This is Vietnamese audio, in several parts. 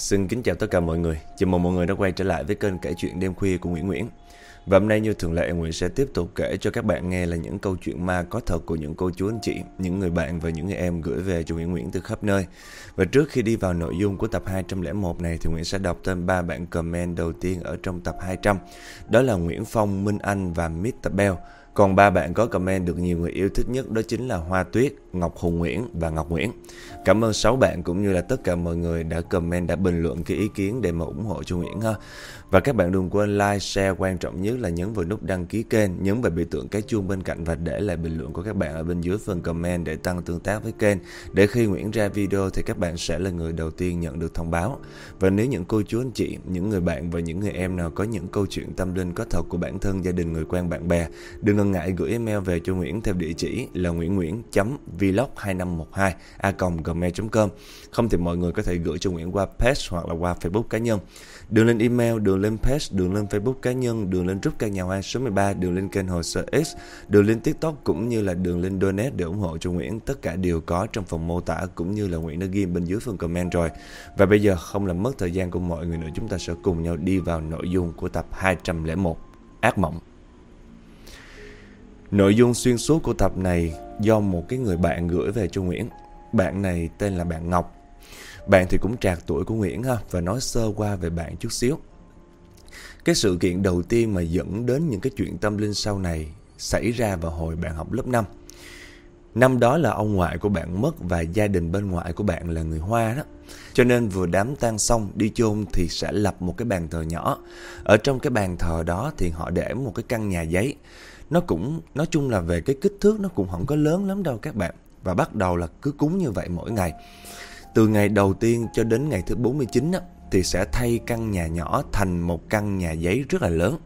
Xin kính chào tất cả mọi người. Chào mừng mọi người đã quay trở lại với kênh kể chuyện đêm khuya của Nguyễn Nguyễn. Và hôm nay như thường lệ Nguyễn sẽ tiếp tục kể cho các bạn nghe là những câu chuyện ma có thật của những cô chú anh chị, những người bạn và những người em gửi về cho Nguyễn Nguyễn từ khắp nơi. Và trước khi đi vào nội dung của tập 201 này thì Nguyễn sẽ đọc tên ba bạn comment đầu tiên ở trong tập 200. Đó là Nguyễn Phong, Minh Anh và Mr. Bell. Còn ba bạn có comment được nhiều người yêu thích nhất đó chính là Hoa Tuyết, Ngọc Hùng Nguyễn và Ngọc Nguyễn. Cảm ơn sáu bạn cũng như là tất cả mọi người đã comment, đã bình luận cái ý kiến để mà ủng hộ cho Nguyễn ha. Và các bạn đừng quên like, share, quan trọng nhất là nhấn vào nút đăng ký kênh, nhấn vào biểu tượng cái chuông bên cạnh và để lại bình luận của các bạn ở bên dưới phần comment để tăng tương tác với kênh. Để khi Nguyễn ra video thì các bạn sẽ là người đầu tiên nhận được thông báo. Và nếu những cô chú anh chị, những người bạn và những người em nào có những câu chuyện tâm linh có thật của bản thân, gia đình, người quen, bạn bè, đừng ngần ngại gửi email về cho Nguyễn theo địa chỉ là nguyễn.nguyễn.vlog2512 a gmail.com. Không thì mọi người có thể gửi cho Nguyễn qua page hoặc là qua Facebook cá nhân. Đường lên email, đường lên page, đường lên Facebook cá nhân, đường lên group căn nhà hoa số 13, đường lên kênh hồ sơ X, đường lên TikTok cũng như là đường lên donate để ủng hộ cho Nguyễn. Tất cả đều có trong phần mô tả cũng như là Nguyễn đã ghi bên dưới phần comment rồi. Và bây giờ không làm mất thời gian của mọi người nữa, chúng ta sẽ cùng nhau đi vào nội dung của tập 201 Ác mộng. Nội dung xuyên suốt của tập này do một cái người bạn gửi về cho Nguyễn. Bạn này tên là bạn Ngọc. Bạn thì cũng trạc tuổi của Nguyễn ha và nói sơ qua về bạn chút xíu. Cái sự kiện đầu tiên mà dẫn đến những cái chuyện tâm linh sau này xảy ra vào hồi bạn học lớp 5. Năm đó là ông ngoại của bạn mất và gia đình bên ngoại của bạn là người Hoa đó. Cho nên vừa đám tang xong đi chôn thì sẽ lập một cái bàn thờ nhỏ. Ở trong cái bàn thờ đó thì họ để một cái căn nhà giấy. Nó cũng, nói chung là về cái kích thước nó cũng không có lớn lắm đâu các bạn. Và bắt đầu là cứ cúng như vậy mỗi ngày. Từ ngày đầu tiên cho đến ngày thứ 49 á, thì sẽ thay căn nhà nhỏ thành một căn nhà giấy rất là lớn.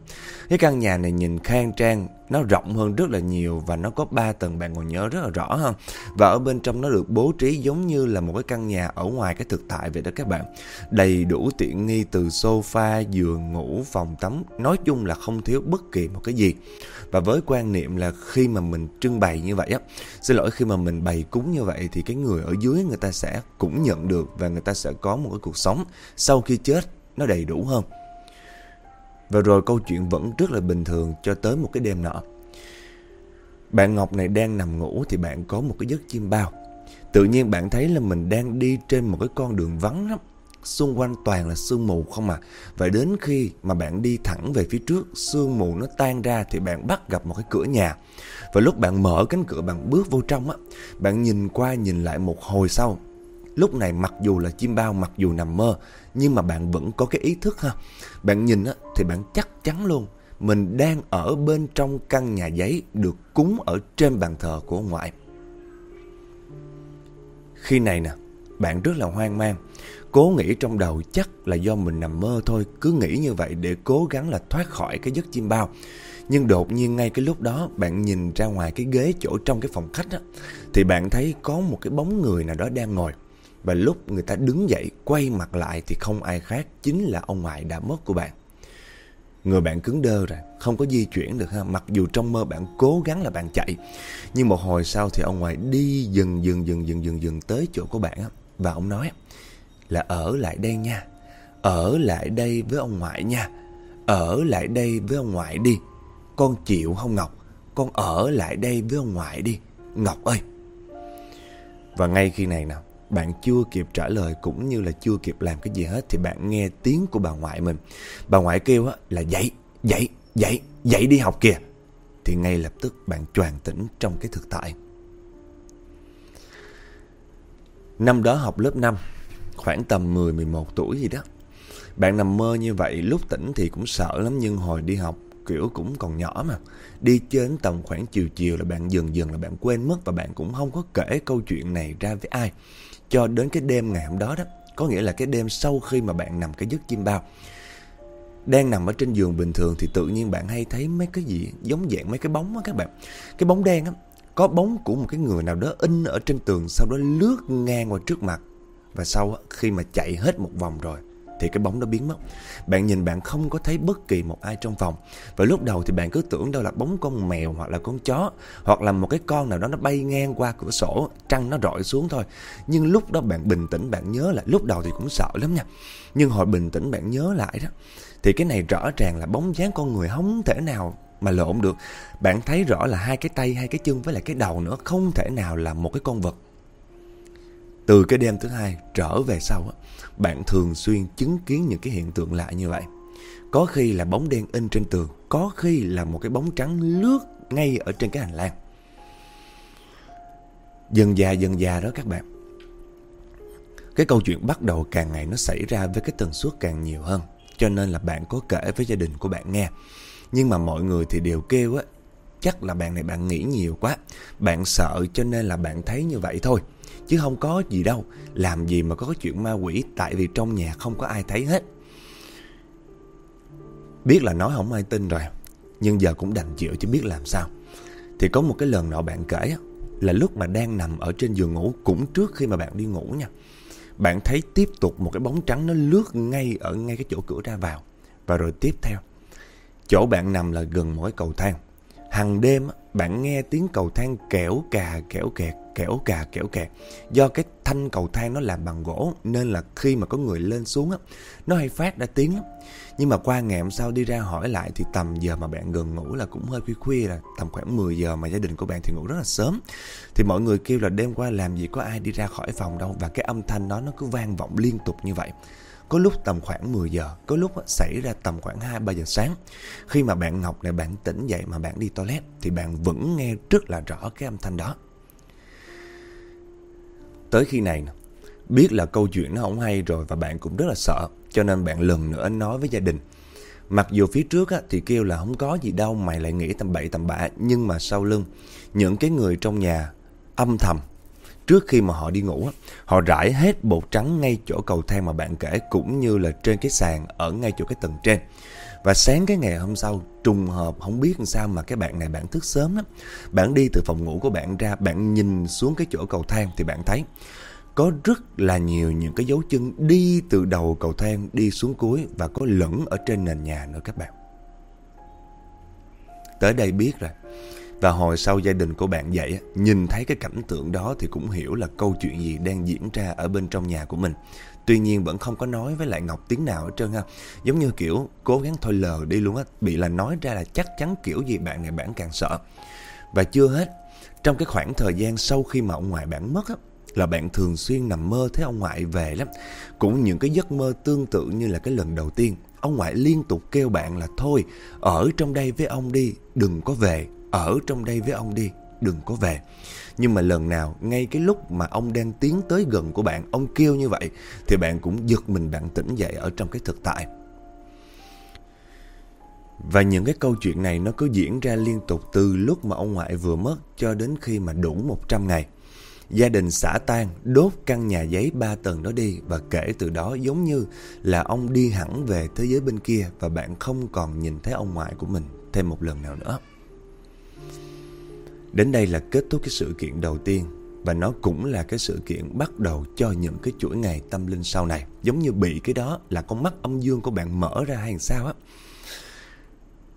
Cái căn nhà này nhìn khang trang, nó rộng hơn rất là nhiều và nó có 3 tầng bạn còn nhớ rất là rõ ha. Và ở bên trong nó được bố trí giống như là một cái căn nhà ở ngoài cái thực tại vậy đó các bạn. Đầy đủ tiện nghi từ sofa, giường, ngủ, phòng tắm, nói chung là không thiếu bất kỳ một cái gì. Và với quan niệm là khi mà mình trưng bày như vậy á, xin lỗi khi mà mình bày cúng như vậy thì cái người ở dưới người ta sẽ cũng nhận được và người ta sẽ có một cái cuộc sống sau khi chết nó đầy đủ hơn. Và rồi câu chuyện vẫn rất là bình thường cho tới một cái đêm nọ. Bạn Ngọc này đang nằm ngủ thì bạn có một cái giấc chim bao. Tự nhiên bạn thấy là mình đang đi trên một cái con đường vắng lắm. Xung quanh toàn là sương mù không à. Và đến khi mà bạn đi thẳng về phía trước, sương mù nó tan ra thì bạn bắt gặp một cái cửa nhà. Và lúc bạn mở cánh cửa bạn bước vô trong á, bạn nhìn qua nhìn lại một hồi sau. Lúc này mặc dù là chim bao, mặc dù nằm mơ, nhưng mà bạn vẫn có cái ý thức ha. Bạn nhìn á, thì bạn chắc chắn luôn mình đang ở bên trong căn nhà giấy được cúng ở trên bàn thờ của ông ngoại. Khi này nè, bạn rất là hoang mang, cố nghĩ trong đầu chắc là do mình nằm mơ thôi, cứ nghĩ như vậy để cố gắng là thoát khỏi cái giấc chim bao. Nhưng đột nhiên ngay cái lúc đó bạn nhìn ra ngoài cái ghế chỗ trong cái phòng khách á, thì bạn thấy có một cái bóng người nào đó đang ngồi. Và lúc người ta đứng dậy quay mặt lại thì không ai khác chính là ông ngoại đã mất của bạn. Người bạn cứng đơ rồi, không có di chuyển được ha. Mặc dù trong mơ bạn cố gắng là bạn chạy. Nhưng một hồi sau thì ông ngoại đi dần dần dần dần dần dần tới chỗ của bạn á. Và ông nói là ở lại đây nha. Ở lại đây với ông ngoại nha. Ở lại đây với ông ngoại đi. Con chịu không Ngọc? Con ở lại đây với ông ngoại đi. Ngọc ơi! Và ngay khi này nào, bạn chưa kịp trả lời cũng như là chưa kịp làm cái gì hết thì bạn nghe tiếng của bà ngoại mình. Bà ngoại kêu á là dậy, dậy, dậy, dậy đi học kìa. Thì ngay lập tức bạn choàng tỉnh trong cái thực tại. Năm đó học lớp 5, khoảng tầm 10-11 tuổi gì đó. Bạn nằm mơ như vậy, lúc tỉnh thì cũng sợ lắm nhưng hồi đi học kiểu cũng còn nhỏ mà. Đi chơi đến tầm khoảng chiều chiều là bạn dần dần là bạn quên mất và bạn cũng không có kể câu chuyện này ra với ai. Cho đến cái đêm ngày hôm đó đó, có nghĩa là cái đêm sau khi mà bạn nằm cái giấc chim bao. Đang nằm ở trên giường bình thường thì tự nhiên bạn hay thấy mấy cái gì giống dạng mấy cái bóng á các bạn. Cái bóng đen á, có bóng của một cái người nào đó in ở trên tường sau đó lướt ngang qua trước mặt. Và sau khi mà chạy hết một vòng rồi thì cái bóng đó biến mất. Bạn nhìn bạn không có thấy bất kỳ một ai trong phòng. Và lúc đầu thì bạn cứ tưởng đâu là bóng con mèo hoặc là con chó hoặc là một cái con nào đó nó bay ngang qua cửa sổ, trăng nó rọi xuống thôi. Nhưng lúc đó bạn bình tĩnh bạn nhớ lại, lúc đầu thì cũng sợ lắm nha. Nhưng hồi bình tĩnh bạn nhớ lại đó thì cái này rõ ràng là bóng dáng con người không thể nào mà lộn được. Bạn thấy rõ là hai cái tay, hai cái chân với lại cái đầu nữa không thể nào là một cái con vật. Từ cái đêm thứ hai trở về sau, á bạn thường xuyên chứng kiến những cái hiện tượng lạ như vậy. Có khi là bóng đen in trên tường, có khi là một cái bóng trắng lướt ngay ở trên cái hành lang. Dần già dần già đó các bạn. Cái câu chuyện bắt đầu càng ngày nó xảy ra với cái tần suất càng nhiều hơn. Cho nên là bạn có kể với gia đình của bạn nghe. Nhưng mà mọi người thì đều kêu á, chắc là bạn này bạn nghĩ nhiều quá. Bạn sợ cho nên là bạn thấy như vậy thôi. Chứ không có gì đâu, làm gì mà có chuyện ma quỷ tại vì trong nhà không có ai thấy hết. Biết là nói không ai tin rồi, nhưng giờ cũng đành chịu chứ biết làm sao. Thì có một cái lần nọ bạn kể là lúc mà đang nằm ở trên giường ngủ cũng trước khi mà bạn đi ngủ nha. Bạn thấy tiếp tục một cái bóng trắng nó lướt ngay ở ngay cái chỗ cửa ra vào. Và rồi tiếp theo, chỗ bạn nằm là gần một cái cầu thang. Hằng đêm bạn nghe tiếng cầu thang kẻo cà kẻo kẹt, kẻo cà kẻo kẹt. Do cái thanh cầu thang nó làm bằng gỗ nên là khi mà có người lên xuống á, nó hay phát ra tiếng lắm. Nhưng mà qua ngày hôm sau đi ra hỏi lại thì tầm giờ mà bạn gần ngủ là cũng hơi khuya khuya là tầm khoảng 10 giờ mà gia đình của bạn thì ngủ rất là sớm. Thì mọi người kêu là đêm qua làm gì có ai đi ra khỏi phòng đâu và cái âm thanh đó nó cứ vang vọng liên tục như vậy. Có lúc tầm khoảng 10 giờ, có lúc xảy ra tầm khoảng 2-3 giờ sáng. Khi mà bạn Ngọc này bạn tỉnh dậy mà bạn đi toilet thì bạn vẫn nghe rất là rõ cái âm thanh đó. Tới khi này biết là câu chuyện nó không hay rồi và bạn cũng rất là sợ. Cho nên bạn lần nữa nói với gia đình. Mặc dù phía trước á, thì kêu là không có gì đâu mày lại nghĩ tầm bậy tầm bạ. Nhưng mà sau lưng những cái người trong nhà âm thầm Trước khi mà họ đi ngủ, họ rải hết bột trắng ngay chỗ cầu thang mà bạn kể cũng như là trên cái sàn ở ngay chỗ cái tầng trên. Và sáng cái ngày hôm sau, trùng hợp không biết làm sao mà cái bạn này bạn thức sớm lắm. Bạn đi từ phòng ngủ của bạn ra, bạn nhìn xuống cái chỗ cầu thang thì bạn thấy có rất là nhiều những cái dấu chân đi từ đầu cầu thang đi xuống cuối và có lẫn ở trên nền nhà nữa các bạn. Tới đây biết rồi. Và hồi sau gia đình của bạn dậy, nhìn thấy cái cảnh tượng đó thì cũng hiểu là câu chuyện gì đang diễn ra ở bên trong nhà của mình. Tuy nhiên vẫn không có nói với lại Ngọc tiếng nào hết trơn ha. Giống như kiểu cố gắng thôi lờ đi luôn á. Bị là nói ra là chắc chắn kiểu gì bạn này bạn càng sợ. Và chưa hết, trong cái khoảng thời gian sau khi mà ông ngoại bạn mất á, là bạn thường xuyên nằm mơ thấy ông ngoại về lắm. Cũng những cái giấc mơ tương tự như là cái lần đầu tiên. Ông ngoại liên tục kêu bạn là thôi, ở trong đây với ông đi, đừng có về, ở trong đây với ông đi, đừng có về. Nhưng mà lần nào, ngay cái lúc mà ông đang tiến tới gần của bạn, ông kêu như vậy, thì bạn cũng giật mình bạn tỉnh dậy ở trong cái thực tại. Và những cái câu chuyện này nó cứ diễn ra liên tục từ lúc mà ông ngoại vừa mất cho đến khi mà đủ 100 ngày. Gia đình xả tan, đốt căn nhà giấy ba tầng đó đi và kể từ đó giống như là ông đi hẳn về thế giới bên kia và bạn không còn nhìn thấy ông ngoại của mình thêm một lần nào nữa. Đến đây là kết thúc cái sự kiện đầu tiên và nó cũng là cái sự kiện bắt đầu cho những cái chuỗi ngày tâm linh sau này. Giống như bị cái đó là con mắt âm dương của bạn mở ra hay sao á.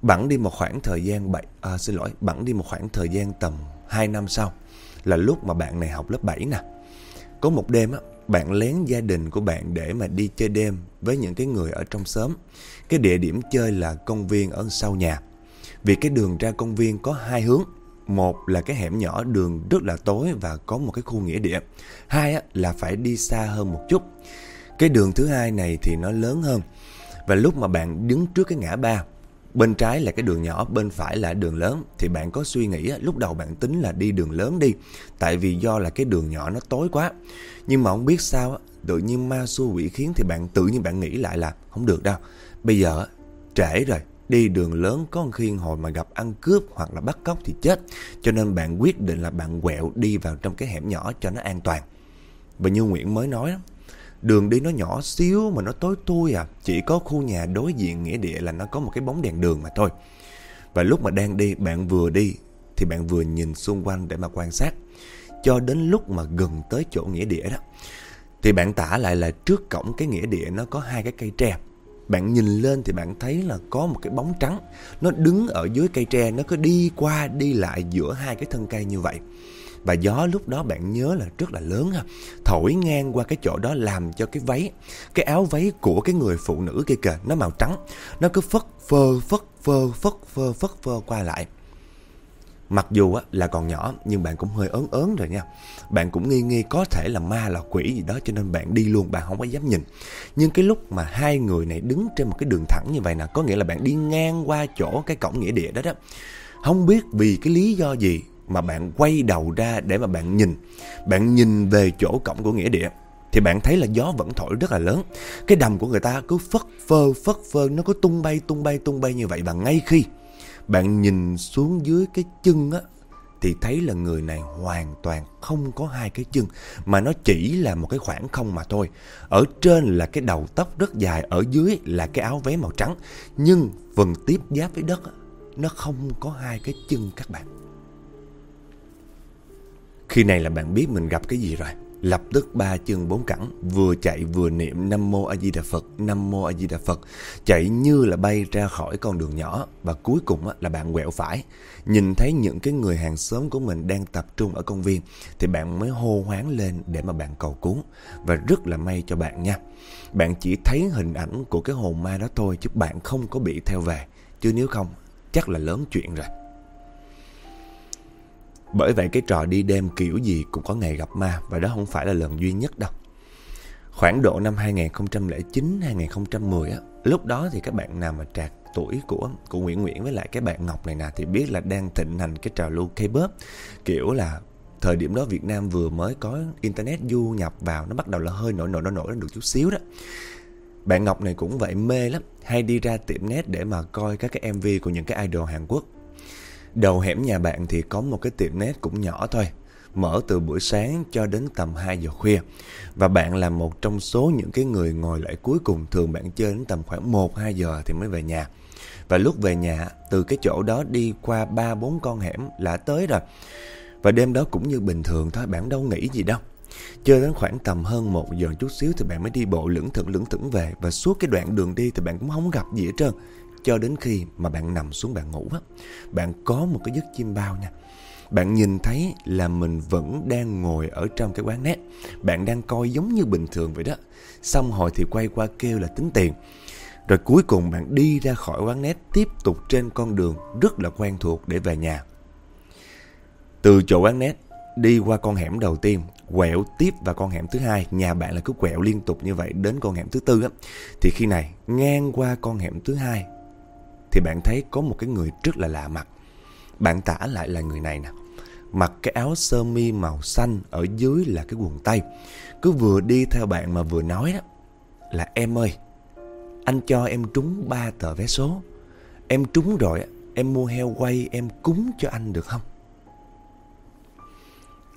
Bẵng đi một khoảng thời gian bảy à, xin lỗi, bẵng đi một khoảng thời gian tầm 2 năm sau là lúc mà bạn này học lớp 7 nè. Có một đêm á, bạn lén gia đình của bạn để mà đi chơi đêm với những cái người ở trong xóm. Cái địa điểm chơi là công viên ở sau nhà. Vì cái đường ra công viên có hai hướng. Một là cái hẻm nhỏ đường rất là tối và có một cái khu nghĩa địa. Hai á, là phải đi xa hơn một chút. Cái đường thứ hai này thì nó lớn hơn. Và lúc mà bạn đứng trước cái ngã ba, bên trái là cái đường nhỏ, bên phải là đường lớn thì bạn có suy nghĩ lúc đầu bạn tính là đi đường lớn đi, tại vì do là cái đường nhỏ nó tối quá. Nhưng mà không biết sao tự nhiên ma xua quỷ khiến thì bạn tự nhiên bạn nghĩ lại là không được đâu. Bây giờ trễ rồi, Đi đường lớn có khi hồi mà gặp ăn cướp hoặc là bắt cóc thì chết. Cho nên bạn quyết định là bạn quẹo đi vào trong cái hẻm nhỏ cho nó an toàn. Và như Nguyễn mới nói đó, đường đi nó nhỏ xíu mà nó tối tui à. Chỉ có khu nhà đối diện nghĩa địa là nó có một cái bóng đèn đường mà thôi. Và lúc mà đang đi, bạn vừa đi thì bạn vừa nhìn xung quanh để mà quan sát. Cho đến lúc mà gần tới chỗ nghĩa địa đó Thì bạn tả lại là trước cổng cái nghĩa địa nó có hai cái cây tre bạn nhìn lên thì bạn thấy là có một cái bóng trắng. Nó đứng ở dưới cây tre, Nó cứ đi qua, đi lại giữa hai cái thân cây như vậy. Và gió lúc đó bạn nhớ là rất là lớn ha. Thổi ngang qua cái chỗ đó làm cho cái váy, Cái áo váy của cái người phụ nữ kia kìa, Nó màu trắng. Nó cứ phất phơ phất phơ phất phơ phất phơ qua lại. Mặc dù là còn nhỏ nhưng bạn cũng hơi ớn ớn rồi nha. Bạn cũng nghi nghi có thể là ma là quỷ gì đó cho nên bạn đi luôn, bạn không có dám nhìn. Nhưng cái lúc mà hai người này đứng trên một cái đường thẳng như vậy nè, có nghĩa là bạn đi ngang qua chỗ cái cổng nghĩa địa đó đó. Không biết vì cái lý do gì mà bạn quay đầu ra để mà bạn nhìn. Bạn nhìn về chỗ cổng của nghĩa địa thì bạn thấy là gió vẫn thổi rất là lớn. Cái đầm của người ta cứ phất phơ phất phơ nó cứ tung bay tung bay tung bay như vậy và ngay khi bạn nhìn xuống dưới cái chân á thì thấy là người này hoàn toàn không có hai cái chân mà nó chỉ là một cái khoảng không mà thôi. Ở trên là cái đầu tóc rất dài, ở dưới là cái áo váy màu trắng, nhưng phần tiếp giáp với đất nó không có hai cái chân các bạn. Khi này là bạn biết mình gặp cái gì rồi. Lập tức ba chân bốn cẳng, Vừa chạy vừa niệm Nam Mô A Di Đà Phật, Nam Mô A Di Đà Phật. Chạy như là bay ra khỏi con đường nhỏ, Và cuối cùng là bạn quẹo phải. Nhìn thấy những cái người hàng xóm của mình Đang tập trung ở công viên, Thì bạn mới hô hoáng lên để mà bạn cầu cứu. Và rất là may cho bạn nha. Bạn chỉ thấy hình ảnh của cái hồn ma đó thôi, Chứ bạn không có bị theo về. Chứ nếu không, chắc là lớn chuyện rồi bởi vậy cái trò đi đêm kiểu gì cũng có ngày gặp ma và đó không phải là lần duy nhất đâu. Khoảng độ năm 2009-2010 á, lúc đó thì các bạn nào mà trạc tuổi của của Nguyễn Nguyễn với lại cái bạn Ngọc này nè thì biết là đang thịnh hành cái trào lưu K-pop kiểu là thời điểm đó Việt Nam vừa mới có internet du nhập vào nó bắt đầu là hơi nổi nổi nổi nổi được chút xíu đó. Bạn Ngọc này cũng vậy mê lắm, hay đi ra tiệm net để mà coi các cái MV của những cái idol Hàn Quốc Đầu hẻm nhà bạn thì có một cái tiệm net cũng nhỏ thôi, Mở từ buổi sáng cho đến tầm 2 giờ khuya. Và bạn là một trong số những cái người ngồi lại cuối cùng, Thường bạn chơi đến tầm khoảng 1-2 giờ thì mới về nhà. Và lúc về nhà, từ cái chỗ đó đi qua 3-4 con hẻm là tới rồi. Và đêm đó cũng như bình thường thôi, bạn đâu nghĩ gì đâu. Chơi đến khoảng tầm hơn 1 giờ chút xíu thì bạn mới đi bộ lững thững lững thững về. Và suốt cái đoạn đường đi thì bạn cũng không gặp gì hết trơn cho đến khi mà bạn nằm xuống bạn ngủ á, bạn có một cái giấc chim bao nha. Bạn nhìn thấy là mình vẫn đang ngồi ở trong cái quán nét. Bạn đang coi giống như bình thường vậy đó. Xong hồi thì quay qua kêu là tính tiền. Rồi cuối cùng bạn đi ra khỏi quán nét, tiếp tục trên con đường rất là quen thuộc để về nhà. Từ chỗ quán nét đi qua con hẻm đầu tiên, quẹo tiếp vào con hẻm thứ hai, nhà bạn là cứ quẹo liên tục như vậy đến con hẻm thứ tư á. Thì khi này ngang qua con hẻm thứ hai thì bạn thấy có một cái người rất là lạ mặt. Bạn tả lại là người này nè. Mặc cái áo sơ mi màu xanh ở dưới là cái quần tây. Cứ vừa đi theo bạn mà vừa nói đó là em ơi, anh cho em trúng ba tờ vé số. Em trúng rồi, em mua heo quay em cúng cho anh được không?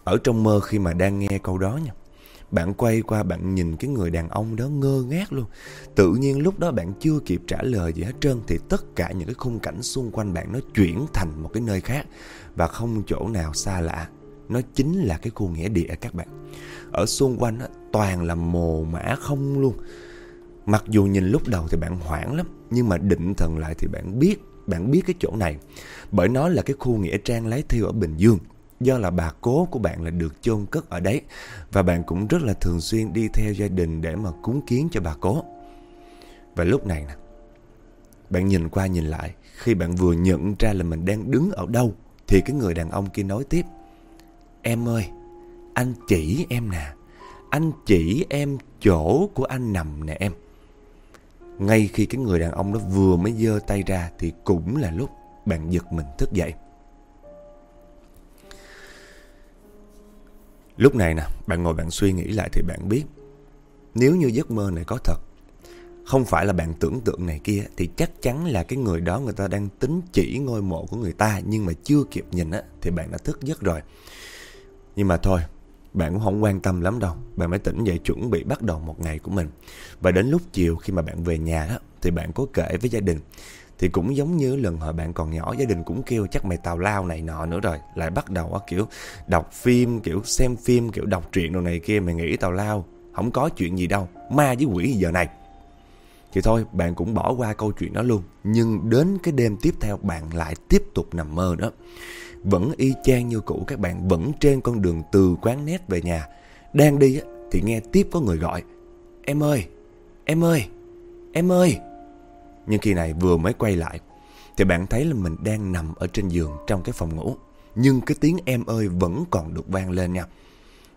Ở trong mơ khi mà đang nghe câu đó nha bạn quay qua bạn nhìn cái người đàn ông đó ngơ ngác luôn. Tự nhiên lúc đó bạn chưa kịp trả lời gì hết trơn Thì tất cả những cái khung cảnh xung quanh bạn nó chuyển thành một cái nơi khác. Và không chỗ nào xa lạ Nó chính là cái khu nghĩa địa các bạn. Ở xung quanh đó, toàn là mồ mã không luôn. Mặc dù nhìn lúc đầu thì bạn hoảng lắm Nhưng mà định thần lại thì bạn biết Bạn biết cái chỗ này. Bởi nó là cái khu nghĩa trang lái thiêu ở Bình Dương do là bà cố của bạn là được chôn cất ở đấy và bạn cũng rất là thường xuyên đi theo gia đình để mà cúng kiến cho bà cố. Và lúc này nè, bạn nhìn qua nhìn lại, khi bạn vừa nhận ra là mình đang đứng ở đâu thì cái người đàn ông kia nói tiếp: "Em ơi, anh chỉ em nè, anh chỉ em chỗ của anh nằm nè em." Ngay khi cái người đàn ông đó vừa mới giơ tay ra thì cũng là lúc bạn giật mình thức dậy. Lúc này nè, bạn ngồi bạn suy nghĩ lại thì bạn biết Nếu như giấc mơ này có thật Không phải là bạn tưởng tượng này kia Thì chắc chắn là cái người đó người ta đang tính chỉ ngôi mộ của người ta Nhưng mà chưa kịp nhìn á Thì bạn đã thức giấc rồi. Nhưng mà thôi Bạn cũng không quan tâm lắm đâu Bạn mới tỉnh dậy chuẩn bị bắt đầu một ngày của mình. Và đến lúc chiều khi mà bạn về nhà á Thì bạn có kể với gia đình thì cũng giống như lần hồi bạn còn nhỏ, gia đình cũng kêu chắc mày tào lao này nọ nữa rồi. Lại bắt đầu kiểu, đọc phim, kiểu, xem phim, kiểu, đọc truyện đồ này kia, mày nghĩ tào lao, Không có chuyện gì đâu, Ma với quỷ giờ này? Thì thôi, bạn cũng bỏ qua câu chuyện đó luôn. Nhưng đến cái đêm tiếp theo, bạn lại tiếp tục nằm mơ đó. Vẫn y chang như cũ, Các bạn vẫn trên con đường từ quán nét về nhà. Đang đi thì nghe tiếp có người gọi. Em ơi Em ơi Em ơi. Nhưng khi này vừa mới quay lại, Thì bạn thấy là mình đang nằm ở trên giường trong cái phòng ngủ. Nhưng cái tiếng em ơi vẫn còn được vang lên nha.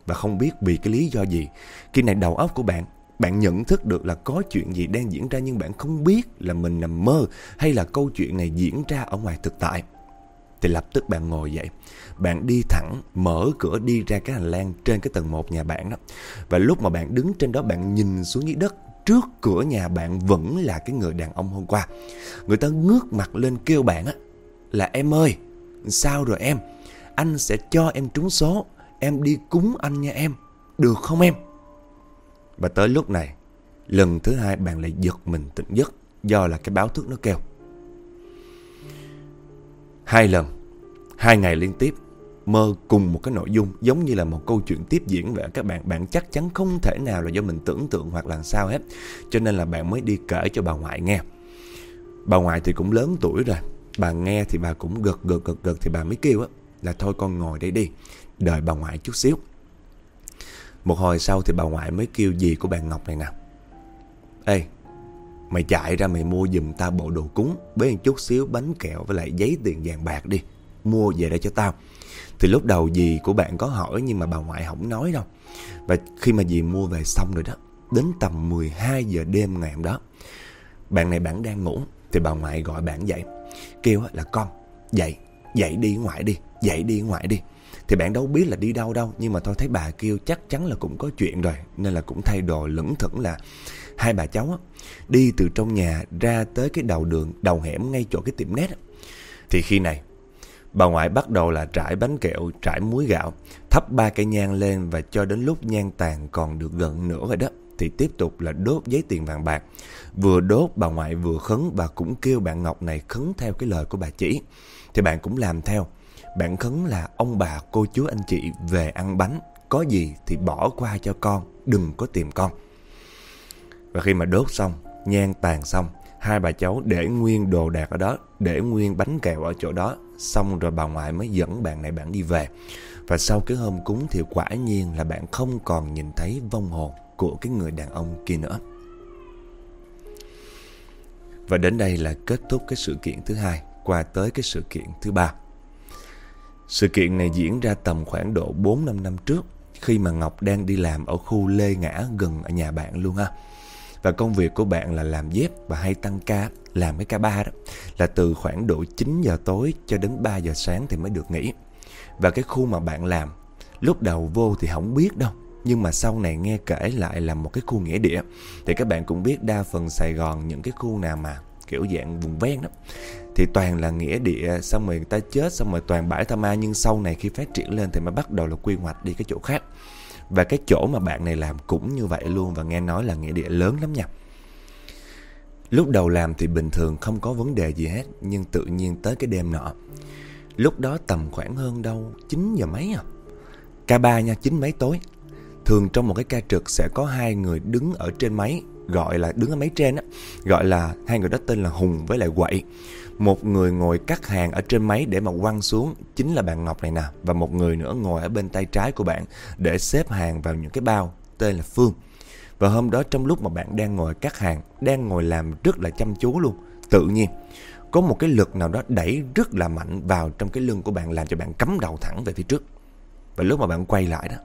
Và không biết vì cái lý do gì, Khi này đầu óc của bạn Bạn nhận thức được là có chuyện gì đang diễn ra Nhưng bạn không biết là mình nằm mơ Hay là câu chuyện này diễn ra ở ngoài thực tại. Thì lập tức bạn ngồi dậy, Bạn đi thẳng, mở cửa đi ra cái hành lang trên cái tầng 1 nhà bạn đó. Và lúc mà bạn đứng trên đó, bạn nhìn xuống dưới đất trước cửa nhà bạn vẫn là cái người đàn ông hôm qua. Người ta ngước mặt lên kêu bạn á là em ơi, sao rồi em? Anh sẽ cho em trúng số, em đi cúng anh nha em, được không em? Và tới lúc này, lần thứ hai bạn lại giật mình tỉnh giấc do là cái báo thức nó kêu. Hai lần, hai ngày liên tiếp mơ cùng một cái nội dung, giống như là một câu chuyện tiếp diễn vậy các bạn. Bạn chắc chắn không thể nào là do mình tưởng tượng hoặc là sao hết. Cho nên là bạn mới đi kể cho bà ngoại nghe. Bà ngoại thì cũng lớn tuổi rồi. Bà nghe thì bà cũng gật gật gật gật thì bà mới kêu á, là thôi con ngồi đây đi, đợi bà ngoại chút xíu. Một hồi sau thì bà ngoại mới kêu gì của bạn Ngọc này nè. Ê, Mày chạy ra mày mua giùm tao bộ đồ cúng Với một chút xíu bánh kẹo với lại giấy tiền vàng bạc đi, Mua về đây cho tao thì lúc đầu dì của bạn có hỏi nhưng mà bà ngoại không nói đâu. Và khi mà dì mua về xong rồi đó, đến tầm 12 giờ đêm ngày hôm đó, bạn này bạn đang ngủ, thì bà ngoại gọi bạn dậy, kêu là con, dậy, dậy đi ngoại đi, dậy đi ngoại đi. Thì bạn đâu biết là đi đâu đâu, nhưng mà thôi thấy bà kêu chắc chắn là cũng có chuyện rồi, nên là cũng thay đồ lững thững là hai bà cháu á, đi từ trong nhà ra tới cái đầu đường, đầu hẻm ngay chỗ cái tiệm nét á. Thì khi này Bà ngoại bắt đầu là trải bánh kẹo, trải muối gạo, thắp ba cây nhang lên và cho đến lúc nhang tàn còn được gần nửa rồi đó thì tiếp tục là đốt giấy tiền vàng bạc. Vừa đốt bà ngoại vừa khấn và cũng kêu bạn Ngọc này khấn theo cái lời của bà chỉ. Thì bạn cũng làm theo. Bạn khấn là ông bà, cô chú, anh chị về ăn bánh. Có gì thì bỏ qua cho con, đừng có tìm con. Và khi mà đốt xong, nhang tàn xong, hai bà cháu để nguyên đồ đạc ở đó, để nguyên bánh kẹo ở chỗ đó. Xong rồi bà ngoại mới dẫn bạn này bạn đi về. Và sau cái hôm cúng thì quả nhiên là bạn không còn nhìn thấy vong hồn của cái người đàn ông kia nữa. Và đến đây là kết thúc cái sự kiện thứ hai Qua tới cái sự kiện thứ ba. Sự kiện này diễn ra tầm khoảng độ 4-5 năm trước Khi mà Ngọc đang đi làm ở khu Lê Ngã gần ở nhà bạn luôn ha và công việc của bạn là làm dép và hay tăng ca, làm cái ca ba đó. Là từ khoảng độ 9 giờ tối cho đến 3 giờ sáng thì mới được nghỉ. Và cái khu mà bạn làm, lúc đầu vô thì không biết đâu. Nhưng mà sau này nghe kể lại là một cái khu nghĩa địa. Thì các bạn cũng biết đa phần Sài Gòn những cái khu nào mà kiểu dạng vùng ven đó. Thì toàn là nghĩa địa xong rồi người ta chết xong rồi toàn bãi tha ma. Nhưng sau này khi phát triển lên thì mới bắt đầu là quy hoạch đi cái chỗ khác và cái chỗ mà bạn này làm cũng như vậy luôn Và nghe nói là nghĩa địa lớn lắm nha. Lúc đầu làm thì bình thường không có vấn đề gì hết, Nhưng tự nhiên tới cái đêm nọ. Lúc đó tầm khoảng hơn đâu 9 giờ mấy à? Ca ba nha 9 mấy tối. Thường trong một cái ca trực sẽ có hai người đứng ở trên máy, Gọi là đứng ở máy trên á, Gọi là hai người đó tên là Hùng với lại Quậy một người ngồi cắt hàng ở trên máy để mà quăng xuống chính là bạn Ngọc này nè và một người nữa ngồi ở bên tay trái của bạn để xếp hàng vào những cái bao tên là Phương. Và hôm đó trong lúc mà bạn đang ngồi cắt hàng, đang ngồi làm rất là chăm chú luôn, tự nhiên có một cái lực nào đó đẩy rất là mạnh vào trong cái lưng của bạn làm cho bạn cắm đầu thẳng về phía trước. Và lúc mà bạn quay lại đó,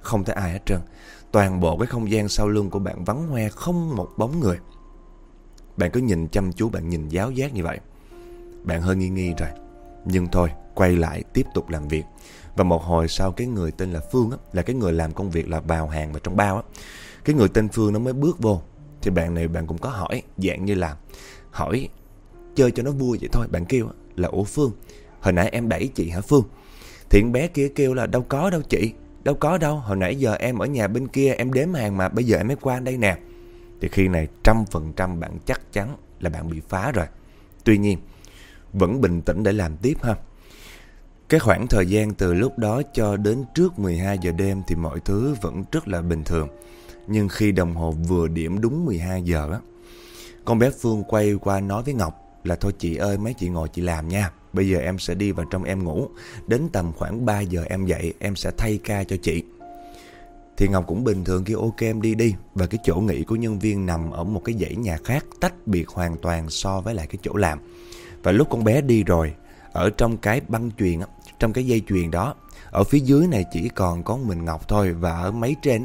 không thấy ai hết trơn. Toàn bộ cái không gian sau lưng của bạn vắng hoe không một bóng người. Bạn cứ nhìn chăm chú, bạn nhìn giáo giác như vậy. Bạn hơi nghi nghi rồi. Nhưng thôi quay lại tiếp tục làm việc. Và một hồi sau cái người tên là Phương á, Là cái người làm công việc là bào hàng và trong bao á. Cái người tên Phương nó mới bước vô. Thì bạn này bạn cũng có hỏi Dạng như là hỏi Chơi cho nó vui vậy thôi. Bạn kêu là Ủa Phương Hồi nãy em đẩy chị hả Phương? Thì bé kia kêu là đâu có đâu chị Đâu có đâu. Hồi nãy giờ em ở nhà bên kia Em đếm hàng mà Bây giờ em mới qua đây nè. Thì khi này trăm phần trăm bạn chắc chắn là bạn bị phá rồi. Tuy nhiên vẫn bình tĩnh để làm tiếp ha. Cái khoảng thời gian từ lúc đó cho đến trước 12 giờ đêm thì mọi thứ vẫn rất là bình thường. Nhưng khi đồng hồ vừa điểm đúng 12 giờ á, con bé Phương quay qua nói với Ngọc là thôi chị ơi mấy chị ngồi chị làm nha. Bây giờ em sẽ đi vào trong em ngủ. Đến tầm khoảng 3 giờ em dậy em sẽ thay ca cho chị. Thì Ngọc cũng bình thường kêu ok em đi đi Và cái chỗ nghỉ của nhân viên nằm ở một cái dãy nhà khác Tách biệt hoàn toàn so với lại cái chỗ làm và lúc con bé đi rồi, Ở trong cái băng chuyền Trong cái dây chuyền đó, Ở phía dưới này chỉ còn có mình Ngọc thôi Và ở mấy trên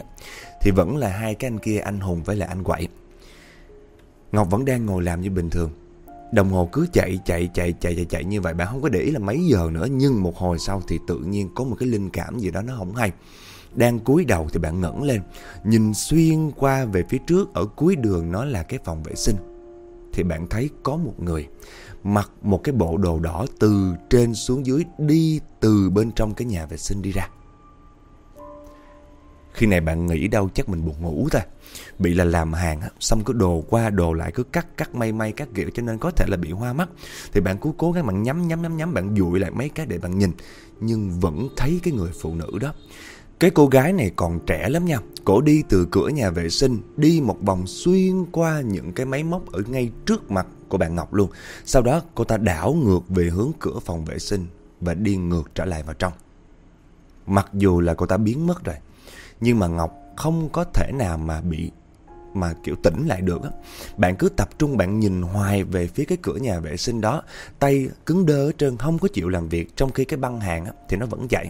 Thì vẫn là hai cái anh kia, anh Hùng với lại anh Quậy. Ngọc vẫn đang ngồi làm như bình thường. Đồng hồ cứ chạy chạy chạy chạy chạy chạy như vậy. Bạn không có để ý là mấy giờ nữa, Nhưng một hồi sau thì tự nhiên có một cái linh cảm gì đó nó không hay. Đang cúi đầu thì bạn ngẩng lên, Nhìn xuyên qua về phía trước. Ở cuối đường nó là cái phòng vệ sinh. Thì bạn thấy có một người Mặc một cái bộ đồ đỏ Từ trên xuống dưới Đi từ bên trong cái nhà vệ sinh đi ra. Khi này bạn nghĩ đâu chắc mình buồn ngủ ta, Bị là làm hàng Xong cứ đồ qua đồ lại cứ cắt cắt may may các kiểu Cho nên có thể là bị hoa mắt. Thì bạn cứ cố gắng bạn nhắm nhắm nhắm nhắm Bạn dụi lại mấy cái để bạn nhìn. Nhưng vẫn thấy cái người phụ nữ đó. Cái cô gái này còn trẻ lắm nha. Cổ đi từ cửa nhà vệ sinh, đi một vòng xuyên qua những cái máy móc ở ngay trước mặt của bạn Ngọc luôn. Sau đó cô ta đảo ngược về hướng cửa phòng vệ sinh và đi ngược trở lại vào trong. Mặc dù là cô ta biến mất rồi, nhưng mà Ngọc không có thể nào mà bị mà kiểu tỉnh lại được á. Bạn cứ tập trung bạn nhìn hoài về phía cái cửa nhà vệ sinh đó, tay cứng đơ ở trơn không có chịu làm việc trong khi cái băng hàng á thì nó vẫn chạy.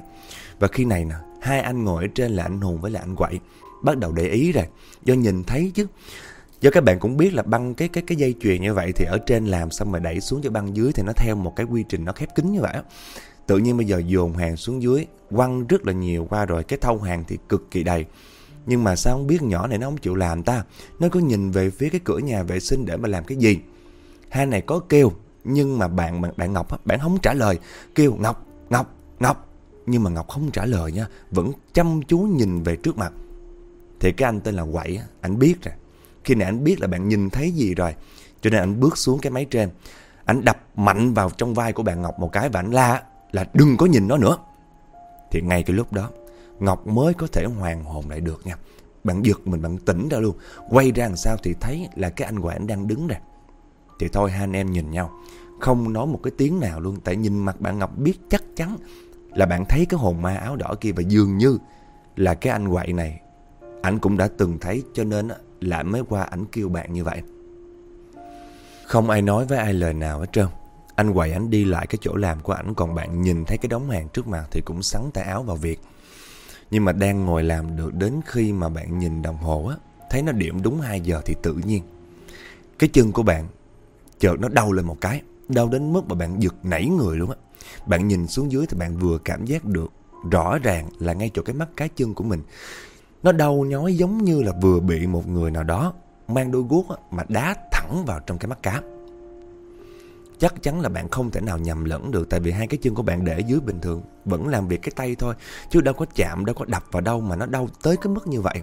Và khi này nè, hai anh ngồi ở trên là anh Hùng với là anh Quậy bắt đầu để ý rồi, do nhìn thấy chứ. Do các bạn cũng biết là băng cái cái cái dây chuyền như vậy thì ở trên làm xong rồi đẩy xuống cho băng dưới thì nó theo một cái quy trình nó khép kín như vậy Tự nhiên bây giờ dồn hàng xuống dưới, quăng rất là nhiều qua rồi, cái thau hàng thì cực kỳ đầy. Nhưng mà sao không biết nhỏ này nó không chịu làm ta? Nó cứ nhìn về phía cái cửa nhà vệ sinh để mà làm cái gì? Hai này có kêu Nhưng mà bạn bạn Ngọc bạn không trả lời. Kêu Ngọc, Ngọc, Ngọc. Nhưng mà Ngọc không trả lời nha Vẫn chăm chú nhìn về trước mặt. Thì cái anh tên là Quậy Anh biết rồi. Khi nãy anh biết là bạn nhìn thấy gì rồi, Cho nên anh bước xuống cái máy trên Anh đập mạnh vào trong vai của bạn Ngọc một cái Và anh la là đừng có nhìn nó nữa Thì ngay cái lúc đó, Ngọc mới có thể hoàn hồn lại được nha. Bạn giật mình, bạn tỉnh ra luôn. Quay ra làm sao thì thấy là cái anh quản đang đứng nè. Thì thôi, hai anh em nhìn nhau. Không nói một cái tiếng nào luôn. Tại nhìn mặt bạn Ngọc biết chắc chắn là bạn thấy cái hồn ma áo đỏ kia. Và dường như là cái anh quậy này. Anh cũng đã từng thấy cho nên là mới qua ảnh kêu bạn như vậy. Không ai nói với ai lời nào hết trơn. Anh quậy ảnh đi lại cái chỗ làm của ảnh Còn bạn nhìn thấy cái đống hàng trước mặt Thì cũng sắn tay áo vào việc nhưng mà đang ngồi làm được đến khi mà bạn nhìn đồng hồ á, thấy nó điểm đúng 2 giờ thì tự nhiên. Cái chân của bạn chợt nó đau lên một cái, đau đến mức mà bạn giật nảy người luôn á. Bạn nhìn xuống dưới thì bạn vừa cảm giác được rõ ràng là ngay chỗ cái mắt cái chân của mình. Nó đau nhói giống như là vừa bị một người nào đó mang đôi guốc mà đá thẳng vào trong cái mắt cá. Chắc chắn là bạn không thể nào nhầm lẫn được, tại vì hai cái chân của bạn để dưới bình thường, vẫn làm việc cái tay thôi, chứ đâu có chạm, đâu có đập vào đâu mà nó đau tới cái mức như vậy.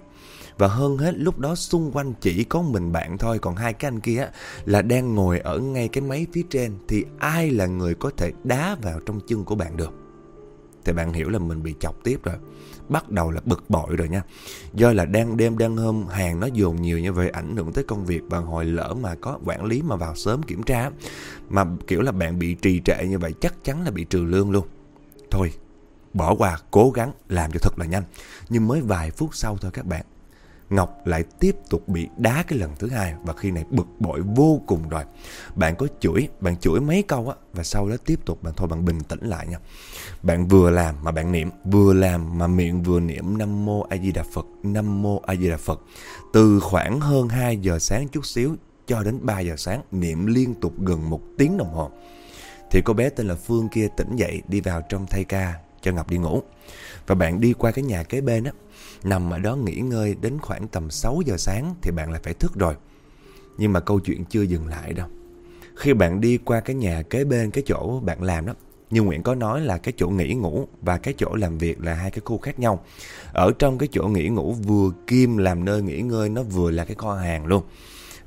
Và hơn hết, lúc đó xung quanh chỉ có mình bạn thôi, còn hai cái anh kia là đang ngồi ở ngay cái máy phía trên, thì ai là người có thể đá vào trong chân của bạn được? Thì bạn hiểu là mình bị chọc tiếp rồi bắt đầu là bực bội rồi nha. Do là đang đêm đang hôm hàng nó dồn nhiều như vậy ảnh hưởng tới công việc và hồi lỡ mà có quản lý mà vào sớm kiểm tra mà kiểu là bạn bị trì trệ như vậy chắc chắn là bị trừ lương luôn. Thôi, bỏ qua, cố gắng làm cho thật là nhanh. Nhưng mới vài phút sau thôi các bạn Ngọc lại tiếp tục bị đá cái lần thứ hai và khi này bực bội vô cùng rồi. Bạn có chửi, bạn chửi mấy câu á và sau đó tiếp tục bạn thôi bạn bình tĩnh lại nha. Bạn vừa làm mà bạn niệm, vừa làm mà miệng vừa niệm Nam Mô A Di Đà Phật, Nam Mô A Di Đà Phật. Từ khoảng hơn 2 giờ sáng chút xíu cho đến 3 giờ sáng niệm liên tục gần một tiếng đồng hồ. Thì cô bé tên là Phương kia tỉnh dậy đi vào trong thay ca cho Ngọc đi ngủ. Và bạn đi qua cái nhà kế bên á Nằm ở đó nghỉ ngơi đến khoảng tầm 6 giờ sáng thì bạn lại phải thức rồi. Nhưng mà câu chuyện chưa dừng lại đâu. Khi bạn đi qua cái nhà kế bên cái chỗ bạn làm đó, như Nguyễn có nói là cái chỗ nghỉ ngủ và cái chỗ làm việc là hai cái khu khác nhau. Ở trong cái chỗ nghỉ ngủ vừa kim làm nơi nghỉ ngơi nó vừa là cái kho hàng luôn.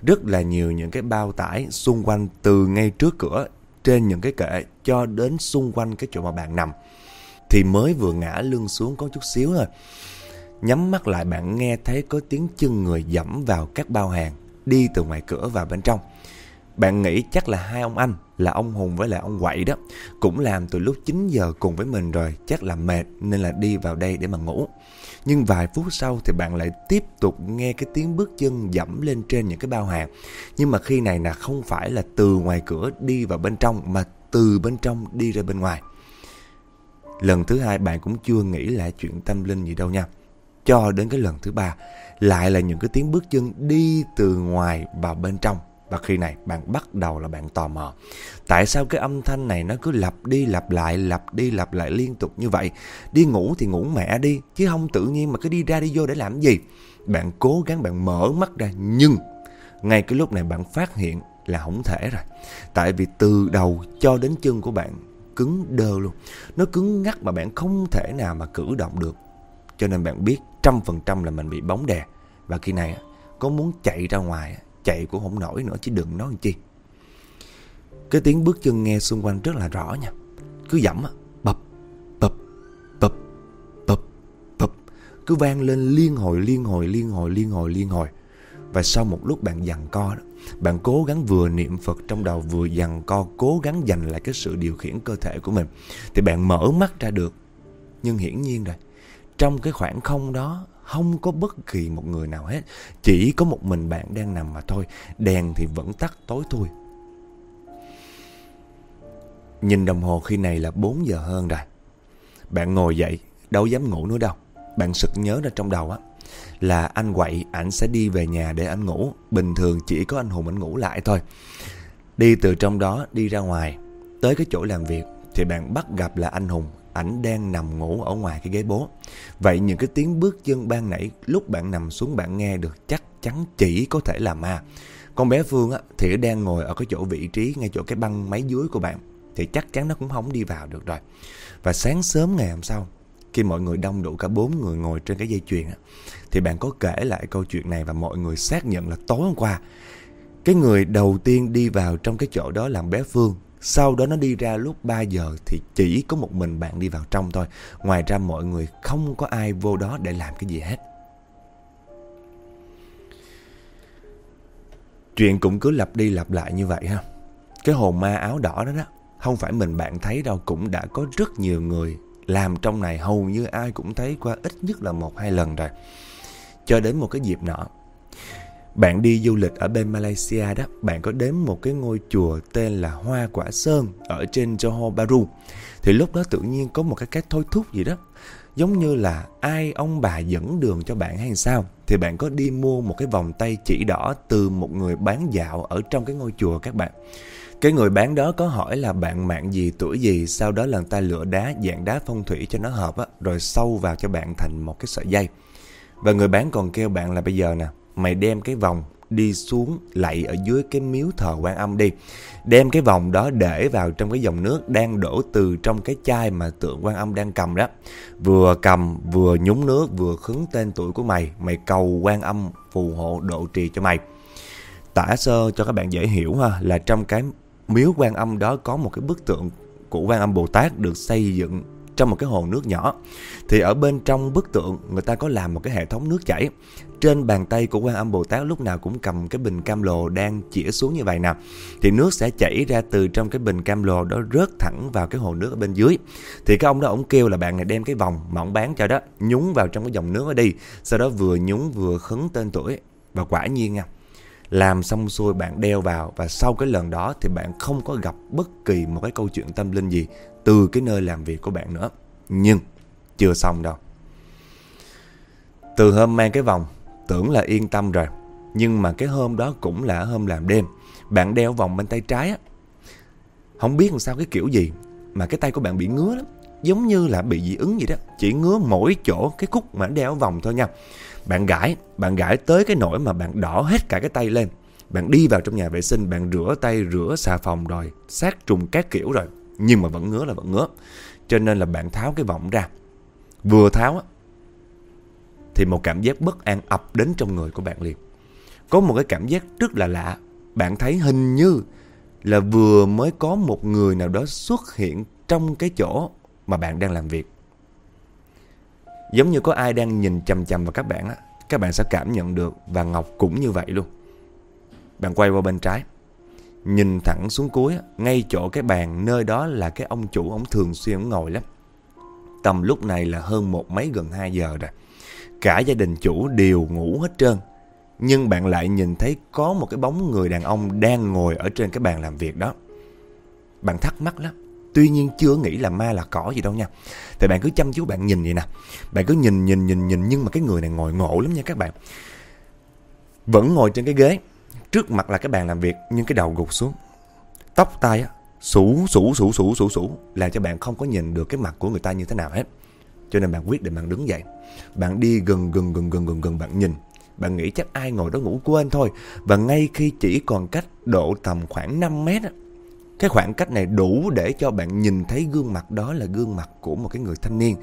Rất là nhiều những cái bao tải xung quanh từ ngay trước cửa trên những cái kệ cho đến xung quanh cái chỗ mà bạn nằm. Thì mới vừa ngã lưng xuống có chút xíu thôi. Nhắm mắt lại bạn nghe thấy có tiếng chân người dẫm vào các bao hàng, Đi từ ngoài cửa vào bên trong. Bạn nghĩ chắc là hai ông anh, Là ông Hùng với lại ông Quậy đó, Cũng làm từ lúc 9 giờ cùng với mình rồi, Chắc là mệt nên là đi vào đây để mà ngủ. Nhưng vài phút sau thì bạn lại tiếp tục nghe cái tiếng bước chân dẫm lên trên những cái bao hàng. Nhưng mà khi này là không phải là từ ngoài cửa đi vào bên trong, Mà từ bên trong đi ra bên ngoài. Lần thứ hai bạn cũng chưa nghĩ lại chuyện tâm linh gì đâu nha. Cho đến cái lần thứ ba, lại là những cái tiếng bước chân đi từ ngoài vào bên trong. Và khi này bạn bắt đầu là bạn tò mò. Tại sao cái âm thanh này nó cứ lặp đi lặp lại, Lặp đi lặp lại liên tục như vậy? Đi ngủ thì ngủ mẹ đi, Chứ không tự nhiên mà cứ đi ra đi vô để làm gì? Bạn cố gắng bạn mở mắt ra, Nhưng ngay cái lúc này bạn phát hiện là không thể rồi. Tại vì từ đầu cho đến chân của bạn cứng đơ luôn. Nó cứng ngắt mà bạn không thể nào mà cử động được. Cho nên bạn biết trăm phần trăm là mình bị bóng đè. Và khi này có muốn chạy ra ngoài Chạy cũng không nổi nữa, chứ đừng nói chi. Cái tiếng bước chân nghe xung quanh rất là rõ nha. Cứ dẫm Bập Bập Bập Bập Bập. Cứ vang lên liên hồi liên hồi liên hồi liên hồi liên hồi. Và sau một lúc bạn dằn co đó Bạn cố gắng vừa niệm Phật trong đầu vừa dằn co Cố gắng giành lại cái sự điều khiển cơ thể của mình Thì bạn mở mắt ra được Nhưng hiển nhiên rồi trong cái khoảng không đó không có bất kỳ một người nào hết. Chỉ có một mình bạn đang nằm mà thôi. Đèn thì vẫn tắt tối thui. Nhìn đồng hồ khi này là 4 giờ hơn rồi. Bạn ngồi dậy, đâu dám ngủ nữa đâu. Bạn sực nhớ ra trong đầu á là anh quậy, ảnh sẽ đi về nhà để anh ngủ. Bình thường chỉ có anh Hùng anh ngủ lại thôi. Đi từ trong đó đi ra ngoài, tới cái chỗ làm việc thì bạn bắt gặp là anh Hùng ảnh đang nằm ngủ ở ngoài cái ghế bố. Vậy những cái tiếng bước chân ban nãy lúc bạn nằm xuống bạn nghe được chắc chắn chỉ có thể là ma. Con bé Phương á, thì đang ngồi ở cái chỗ vị trí ngay chỗ cái băng máy dưới của bạn. Thì chắc chắn nó cũng không đi vào được rồi. Và sáng sớm ngày hôm sau, khi mọi người đông đủ cả bốn người ngồi trên cái dây chuyền á, thì bạn có kể lại câu chuyện này và mọi người xác nhận là tối hôm qua cái người đầu tiên đi vào trong cái chỗ đó là bé Phương sau đó nó đi ra lúc 3 giờ thì chỉ có một mình bạn đi vào trong thôi. Ngoài ra mọi người không có ai vô đó để làm cái gì hết. Chuyện cũng cứ lặp đi lặp lại như vậy ha. Cái hồn ma áo đỏ đó đó, không phải mình bạn thấy đâu cũng đã có rất nhiều người làm trong này hầu như ai cũng thấy qua ít nhất là một hai lần rồi. Cho đến một cái dịp nọ, bạn đi du lịch ở bên Malaysia đó, bạn có đến một cái ngôi chùa tên là Hoa Quả Sơn ở trên Johor Bahru. Thì lúc đó tự nhiên có một cái cách thôi thúc gì đó. Giống như là ai ông bà dẫn đường cho bạn hay sao Thì bạn có đi mua một cái vòng tay chỉ đỏ từ một người bán dạo ở trong cái ngôi chùa các bạn cái người bán đó có hỏi là bạn mạng gì tuổi gì Sau đó lần ta lựa đá dạng đá phong thủy cho nó hợp á Rồi sâu vào cho bạn thành một cái sợi dây Và người bán còn kêu bạn là bây giờ nè mày đem cái vòng đi xuống lạy ở dưới cái miếu thờ quan âm đi. Đem cái vòng đó để vào trong cái dòng nước đang đổ từ trong cái chai mà tượng quan âm đang cầm đó. Vừa cầm, vừa nhúng nước, vừa khấn tên tuổi của mày. Mày cầu quan âm phù hộ độ trì cho mày. Tả sơ cho các bạn dễ hiểu ha là trong cái miếu quan âm đó có một cái bức tượng của quan âm Bồ Tát được xây dựng trong một cái hồ nước nhỏ. Thì ở bên trong bức tượng, người ta có làm một cái hệ thống nước chảy. Trên bàn tay của quan âm bồ tát lúc nào cũng cầm cái bình cam lồ đang chĩa xuống như vậy nè. Thì nước sẽ chảy ra từ trong cái bình cam lồ đó rớt thẳng vào cái hồ nước ở bên dưới. Thì cái ông đó, ông kêu là bạn này đem cái vòng mà ông bán cho đó, nhúng vào trong cái dòng nước ở đi. Sau đó vừa nhúng vừa khấn tên tuổi. Và quả nhiên nha làm xong xuôi bạn đeo vào và sau cái lần đó thì bạn không có gặp bất kỳ một cái câu chuyện tâm linh gì từ cái nơi làm việc của bạn nữa. Nhưng chưa xong đâu. Từ hôm mang cái vòng, tưởng là yên tâm rồi. Nhưng mà cái hôm đó cũng là hôm làm đêm. Bạn đeo vòng bên tay trái á. Không biết làm sao cái kiểu gì mà cái tay của bạn bị ngứa lắm. Giống như là bị dị ứng gì đó. Chỉ ngứa mỗi chỗ cái khúc mà đeo vòng thôi nha. Bạn gãi, bạn gãi tới cái nỗi mà bạn đỏ hết cả cái tay lên. Bạn đi vào trong nhà vệ sinh, bạn rửa tay, rửa xà phòng rồi, sát trùng các kiểu rồi. Nhưng mà vẫn ngứa là vẫn ngứa. Cho nên là bạn tháo cái vọng ra. Vừa tháo á thì một cảm giác bất an ập đến trong người của bạn liền. Có một cái cảm giác rất là lạ. Bạn thấy hình như là vừa mới có một người nào đó xuất hiện trong cái chỗ mà bạn đang làm việc. Giống như có ai đang nhìn chầm chầm vào các bạn á, các bạn sẽ cảm nhận được và Ngọc cũng như vậy luôn. Bạn quay qua bên trái, nhìn thẳng xuống cuối, ngay chỗ cái bàn nơi đó là cái ông chủ ông thường xuyên ông ngồi lắm. Tầm lúc này là hơn một mấy gần 2 giờ rồi. Cả gia đình chủ đều ngủ hết trơn. Nhưng bạn lại nhìn thấy có một cái bóng người đàn ông đang ngồi ở trên cái bàn làm việc đó. Bạn thắc mắc lắm. Tuy nhiên chưa nghĩ là ma là cỏ gì đâu nha. Thì bạn cứ chăm chú bạn nhìn vậy nè. Bạn cứ nhìn nhìn nhìn nhìn nhưng mà cái người này ngồi ngộ lắm nha các bạn. Vẫn ngồi trên cái ghế. Trước mặt là cái bàn làm việc nhưng cái đầu gục xuống. Tóc tai á, sủ sủ sủ sủ sủ sủ làm cho bạn không có nhìn được cái mặt của người ta như thế nào hết. Cho nên bạn quyết định bạn đứng dậy. Bạn đi gần gần gần gần gần gần bạn nhìn. Bạn nghĩ chắc ai ngồi đó ngủ quên thôi. Và ngay khi chỉ còn cách độ tầm khoảng 5 mét cái khoảng cách này đủ để cho bạn nhìn thấy gương mặt đó là gương mặt của một cái người thanh niên.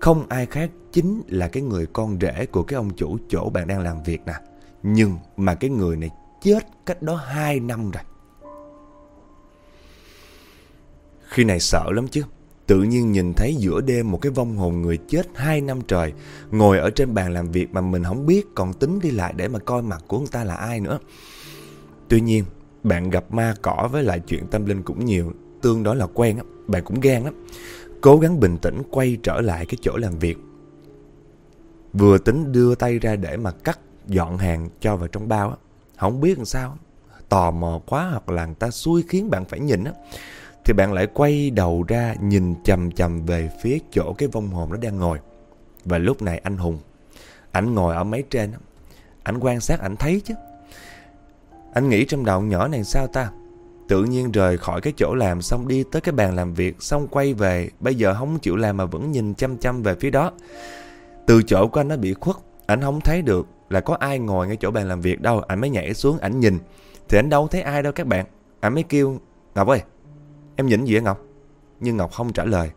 Không ai khác chính là cái người con rể của cái ông chủ chỗ bạn đang làm việc nè. Nhưng mà cái người này chết cách đó 2 năm rồi. Khi này sợ lắm chứ. Tự nhiên nhìn thấy giữa đêm một cái vong hồn người chết 2 năm trời, ngồi ở trên bàn làm việc mà mình không biết còn tính đi lại để mà coi mặt của người ta là ai nữa. Tuy nhiên bạn gặp ma cỏ với lại chuyện tâm linh cũng nhiều, tương đó là quen á, bạn cũng gan lắm. Cố gắng bình tĩnh quay trở lại cái chỗ làm việc. Vừa tính đưa tay ra để mà cắt dọn hàng cho vào trong bao á, không biết làm sao, tò mò quá hoặc là người ta xui khiến bạn phải nhìn á. Thì bạn lại quay đầu ra nhìn chầm chầm về phía chỗ cái vong hồn nó đang ngồi. Và lúc này anh Hùng, ảnh ngồi ở máy trên, Ảnh quan sát ảnh thấy chứ. Anh nghĩ trong đầu nhỏ này sao ta? Tự nhiên rời khỏi cái chỗ làm xong đi tới cái bàn làm việc, xong quay về. Bây giờ không chịu làm mà vẫn nhìn chăm chăm về phía đó. Từ chỗ của anh nó bị khuất. Anh không thấy được là có ai ngồi ngay chỗ bàn làm việc đâu. Anh mới nhảy xuống, ảnh nhìn. Thì anh đâu thấy ai đâu các bạn. Anh mới kêu, Ngọc ơi, em nhìn gì hả Ngọc? Nhưng Ngọc không trả lời.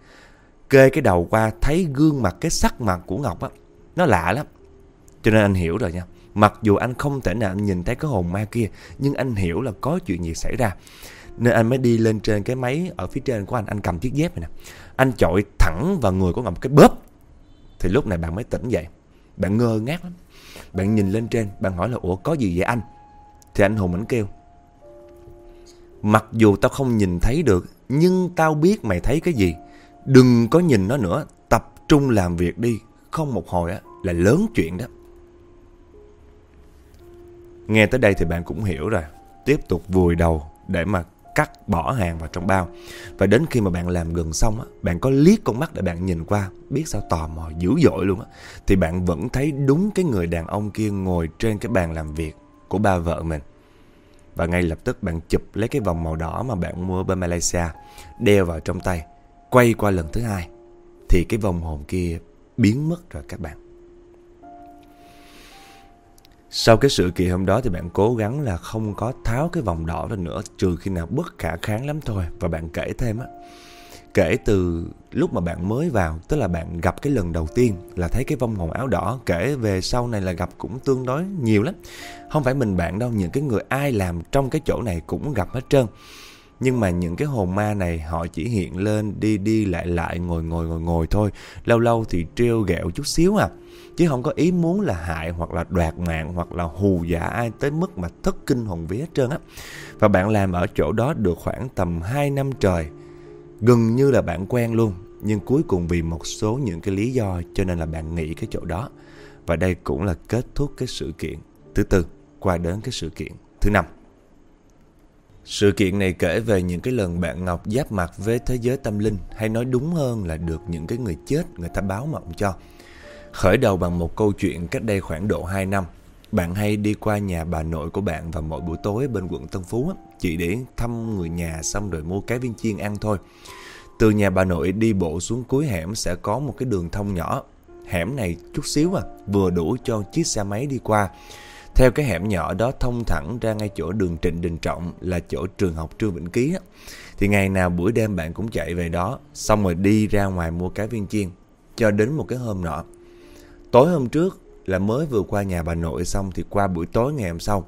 Kê cái đầu qua, thấy gương mặt, cái sắc mặt của Ngọc á. Nó lạ lắm. Cho nên anh hiểu rồi nha. Mặc dù anh không thể nào anh nhìn thấy cái hồn ma kia, Nhưng anh hiểu là có chuyện gì xảy ra. Nên anh mới đi lên trên cái máy Ở phía trên của anh Anh cầm chiếc dép này nè. Anh chọi thẳng vào người của Ngọc cái bóp. Thì lúc này bạn mới tỉnh dậy. Bạn ngơ ngác lắm. Bạn nhìn lên trên, Bạn hỏi là, Ủa, có gì vậy anh? Thì anh Hùng ảnh kêu, Mặc dù tao không nhìn thấy được, Nhưng tao biết mày thấy cái gì. Đừng có nhìn nó nữa. Tập trung làm việc đi. Không một hồi á, là lớn chuyện đó. Nghe tới đây thì bạn cũng hiểu rồi. Tiếp tục vùi đầu để mà cắt bỏ hàng vào trong bao. Và đến khi mà bạn làm gần xong, á, bạn có liếc con mắt để bạn nhìn qua, biết sao tò mò dữ dội luôn á. Thì bạn vẫn thấy đúng cái người đàn ông kia ngồi trên cái bàn làm việc của ba vợ mình. Và ngay lập tức bạn chụp lấy cái vòng màu đỏ mà bạn mua bên Malaysia, đeo vào trong tay, quay qua lần thứ hai. Thì cái vòng hồn kia biến mất rồi các bạn. Sau cái sự kiện hôm đó thì bạn cố gắng là không có tháo cái vòng đỏ ra nữa trừ khi nào bất khả kháng lắm thôi. Và bạn kể thêm á, kể từ lúc mà bạn mới vào, tức là bạn gặp cái lần đầu tiên là thấy cái vong hồn áo đỏ, kể về sau này là gặp cũng tương đối nhiều lắm. Không phải mình bạn đâu, những cái người ai làm trong cái chỗ này cũng gặp hết trơn. Nhưng mà những cái hồn ma này họ chỉ hiện lên đi đi lại lại ngồi ngồi ngồi ngồi thôi. Lâu lâu thì trêu ghẹo chút xíu à chứ không có ý muốn là hại hoặc là đoạt mạng hoặc là hù dọa ai tới mức mà thất kinh hồn vía hết trơn á. Và bạn làm ở chỗ đó được khoảng tầm 2 năm trời, gần như là bạn quen luôn, nhưng cuối cùng vì một số những cái lý do cho nên là bạn nghỉ cái chỗ đó. Và đây cũng là kết thúc cái sự kiện thứ tư qua đến cái sự kiện thứ năm. Sự kiện này kể về những cái lần bạn Ngọc giáp mặt với thế giới tâm linh hay nói đúng hơn là được những cái người chết người ta báo mộng cho. Khởi đầu bằng một câu chuyện cách đây khoảng độ 2 năm. Bạn hay đi qua nhà bà nội của bạn vào mỗi buổi tối bên quận Tân Phú chỉ để thăm người nhà xong rồi mua cái viên chiên ăn thôi. Từ nhà bà nội đi bộ xuống cuối hẻm sẽ có một cái đường thông nhỏ. Hẻm này chút xíu à, vừa đủ cho chiếc xe máy đi qua. Theo cái hẻm nhỏ đó thông thẳng ra ngay chỗ đường Trịnh Đình Trọng là chỗ trường học Trương Vĩnh Ký á. Thì ngày nào buổi đêm bạn cũng chạy về đó, xong rồi đi ra ngoài mua cái viên chiên. Cho đến một cái hôm nọ, Tối hôm trước là mới vừa qua nhà bà nội xong thì qua buổi tối ngày hôm sau,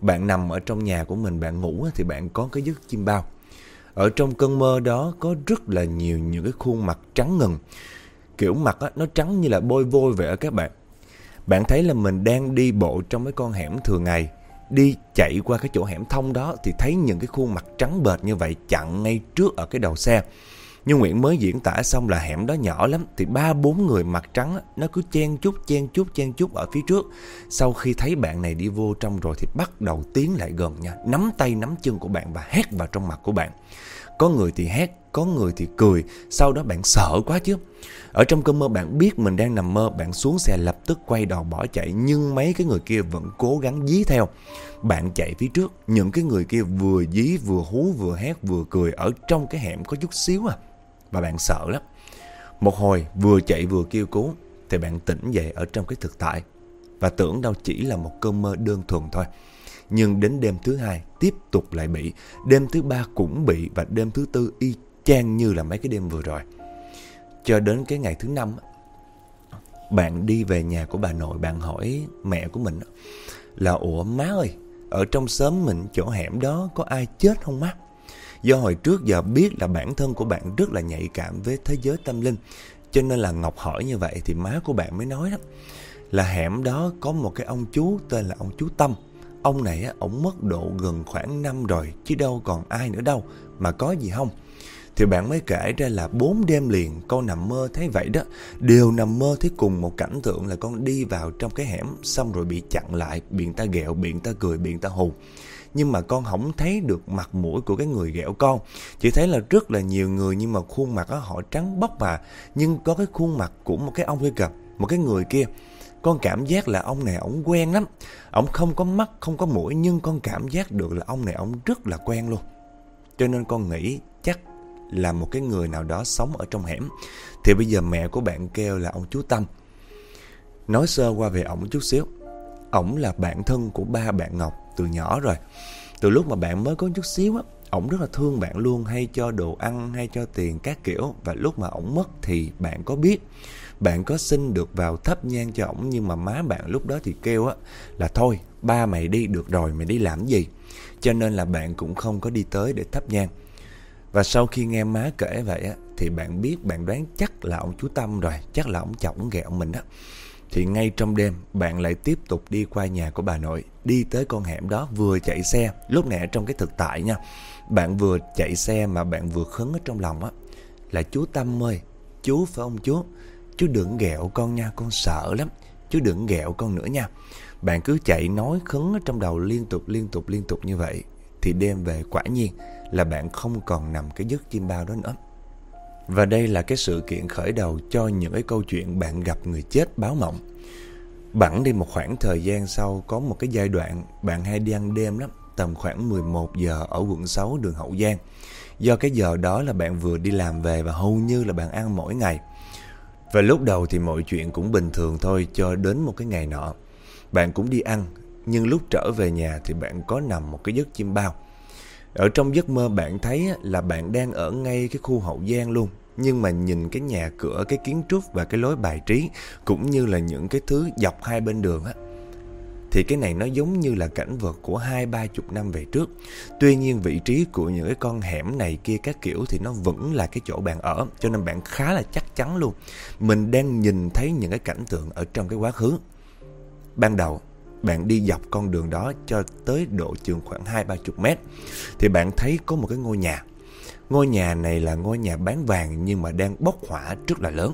bạn nằm ở trong nhà của mình bạn ngủ thì bạn có cái giấc chim bao. Ở trong cơn mơ đó có rất là nhiều những cái khuôn mặt trắng ngần. kiểu mặt á, nó trắng như là bôi vôi vậy ở các bạn. Bạn thấy là mình đang đi bộ trong mấy con hẻm thường ngày, đi chạy qua cái chỗ hẻm thông đó thì thấy những cái khuôn mặt trắng bệt như vậy chặn ngay trước ở cái đầu xe. Như Nguyễn mới diễn tả xong là hẻm đó nhỏ lắm, Thì ba bốn người mặt trắng Nó cứ chen chút chen chút chen chút ở phía trước. Sau khi thấy bạn này đi vô trong rồi Thì bắt đầu tiến lại gần nha, Nắm tay nắm chân của bạn và hét vào trong mặt của bạn. Có người thì hét, Có người thì cười, Sau đó bạn sợ quá chứ. Ở trong cơn mơ bạn biết mình đang nằm mơ, Bạn xuống xe lập tức quay đầu bỏ chạy, Nhưng mấy cái người kia vẫn cố gắng dí theo. Bạn chạy phía trước, Những cái người kia vừa dí, vừa hú, vừa hét, vừa cười Ở trong cái hẻm có chút xíu à và bạn sợ lắm. Một hồi vừa chạy vừa kêu cứu thì bạn tỉnh dậy ở trong cái thực tại và tưởng đâu chỉ là một cơn mơ đơn thuần thôi. Nhưng đến đêm thứ hai tiếp tục lại bị, đêm thứ ba cũng bị và đêm thứ tư y chang như là mấy cái đêm vừa rồi. Cho đến cái ngày thứ năm bạn đi về nhà của bà nội bạn hỏi mẹ của mình là Ủa má ơi, ở trong xóm mình chỗ hẻm đó có ai chết không má? Do hồi trước giờ biết là bản thân của bạn rất là nhạy cảm với thế giới tâm linh Cho nên là Ngọc hỏi như vậy thì má của bạn mới nói đó Là hẻm đó có một cái ông chú tên là ông chú Tâm. Ông này ổng ông mất độ gần khoảng năm rồi Chứ đâu còn ai nữa đâu Mà có gì không? Thì bạn mới kể ra là bốn đêm liền Con nằm mơ thấy vậy đó. Đều nằm mơ thấy cùng một cảnh tượng là con đi vào trong cái hẻm Xong rồi bị chặn lại Biện ta ghẹo, biện ta cười, biện ta hù nhưng mà con không thấy được mặt mũi của cái người ghẹo con. Chỉ thấy là rất là nhiều người nhưng mà khuôn mặt đó, họ trắng bóc mà nhưng có cái khuôn mặt của một cái ông kia kìa một cái người kia. Con cảm giác là ông này ổng quen lắm. Ổng không có mắt không có mũi nhưng con cảm giác được là ông này ổng rất là quen luôn. Cho nên con nghĩ chắc là một cái người nào đó sống ở trong hẻm. Thì bây giờ mẹ của bạn kêu là ông chú Tâm. Nói sơ qua về ổng chút xíu. Ổng là bạn thân của ba bạn Ngọc từ nhỏ rồi. Từ lúc mà bạn mới có chút xíu á, ổng rất là thương bạn luôn, hay cho đồ ăn, hay cho tiền các kiểu. Và lúc mà ổng mất thì bạn có biết, bạn có xin được vào thắp nhang cho ổng, nhưng mà má bạn lúc đó thì kêu á là thôi, ba mày đi, được rồi, mày đi làm gì? Cho nên là bạn cũng không có đi tới để thắp nhang. Và sau khi nghe má kể vậy á, thì bạn biết, bạn đoán chắc là ông chú Tâm rồi, chắc là ông chồng ghẹo mình á thì ngay trong đêm, bạn lại tiếp tục đi qua nhà của bà nội, Đi tới con hẻm đó, vừa chạy xe. Lúc nãy trong cái thực tại nha, Bạn vừa chạy xe mà bạn vừa khấn ở trong lòng á, Là chú Tâm ơi, Chú phải không chú? Chú đừng ghẹo con nha, con sợ lắm. Chú đừng ghẹo con nữa nha. Bạn cứ chạy nói khấn ở trong đầu liên tục liên tục liên tục như vậy, Thì đêm về quả nhiên là bạn không còn nằm cái giấc chim bao đó nữa và đây là cái sự kiện khởi đầu cho những cái câu chuyện bạn gặp người chết báo mộng. Bẵng đi một khoảng thời gian sau có một cái giai đoạn bạn hay đi ăn đêm lắm, tầm khoảng 11 giờ ở quận 6 đường Hậu Giang. Do cái giờ đó là bạn vừa đi làm về và hầu như là bạn ăn mỗi ngày. Và lúc đầu thì mọi chuyện cũng bình thường thôi cho đến một cái ngày nọ. Bạn cũng đi ăn, nhưng lúc trở về nhà thì bạn có nằm một cái giấc chim bao. Ở trong giấc mơ bạn thấy là bạn đang ở ngay cái khu Hậu Giang luôn nhưng mà nhìn cái nhà cửa, cái kiến trúc và cái lối bài trí cũng như là những cái thứ dọc hai bên đường á thì cái này nó giống như là cảnh vật của hai ba chục năm về trước. Tuy nhiên vị trí của những cái con hẻm này kia các kiểu thì nó vẫn là cái chỗ bạn ở, cho nên bạn khá là chắc chắn luôn. Mình đang nhìn thấy những cái cảnh tượng ở trong cái quá khứ. Ban đầu, bạn đi dọc con đường đó cho tới độ chừng khoảng hai ba chục mét, thì bạn thấy có một cái ngôi nhà. Ngôi nhà này là ngôi nhà bán vàng nhưng mà đang bốc hỏa rất là lớn.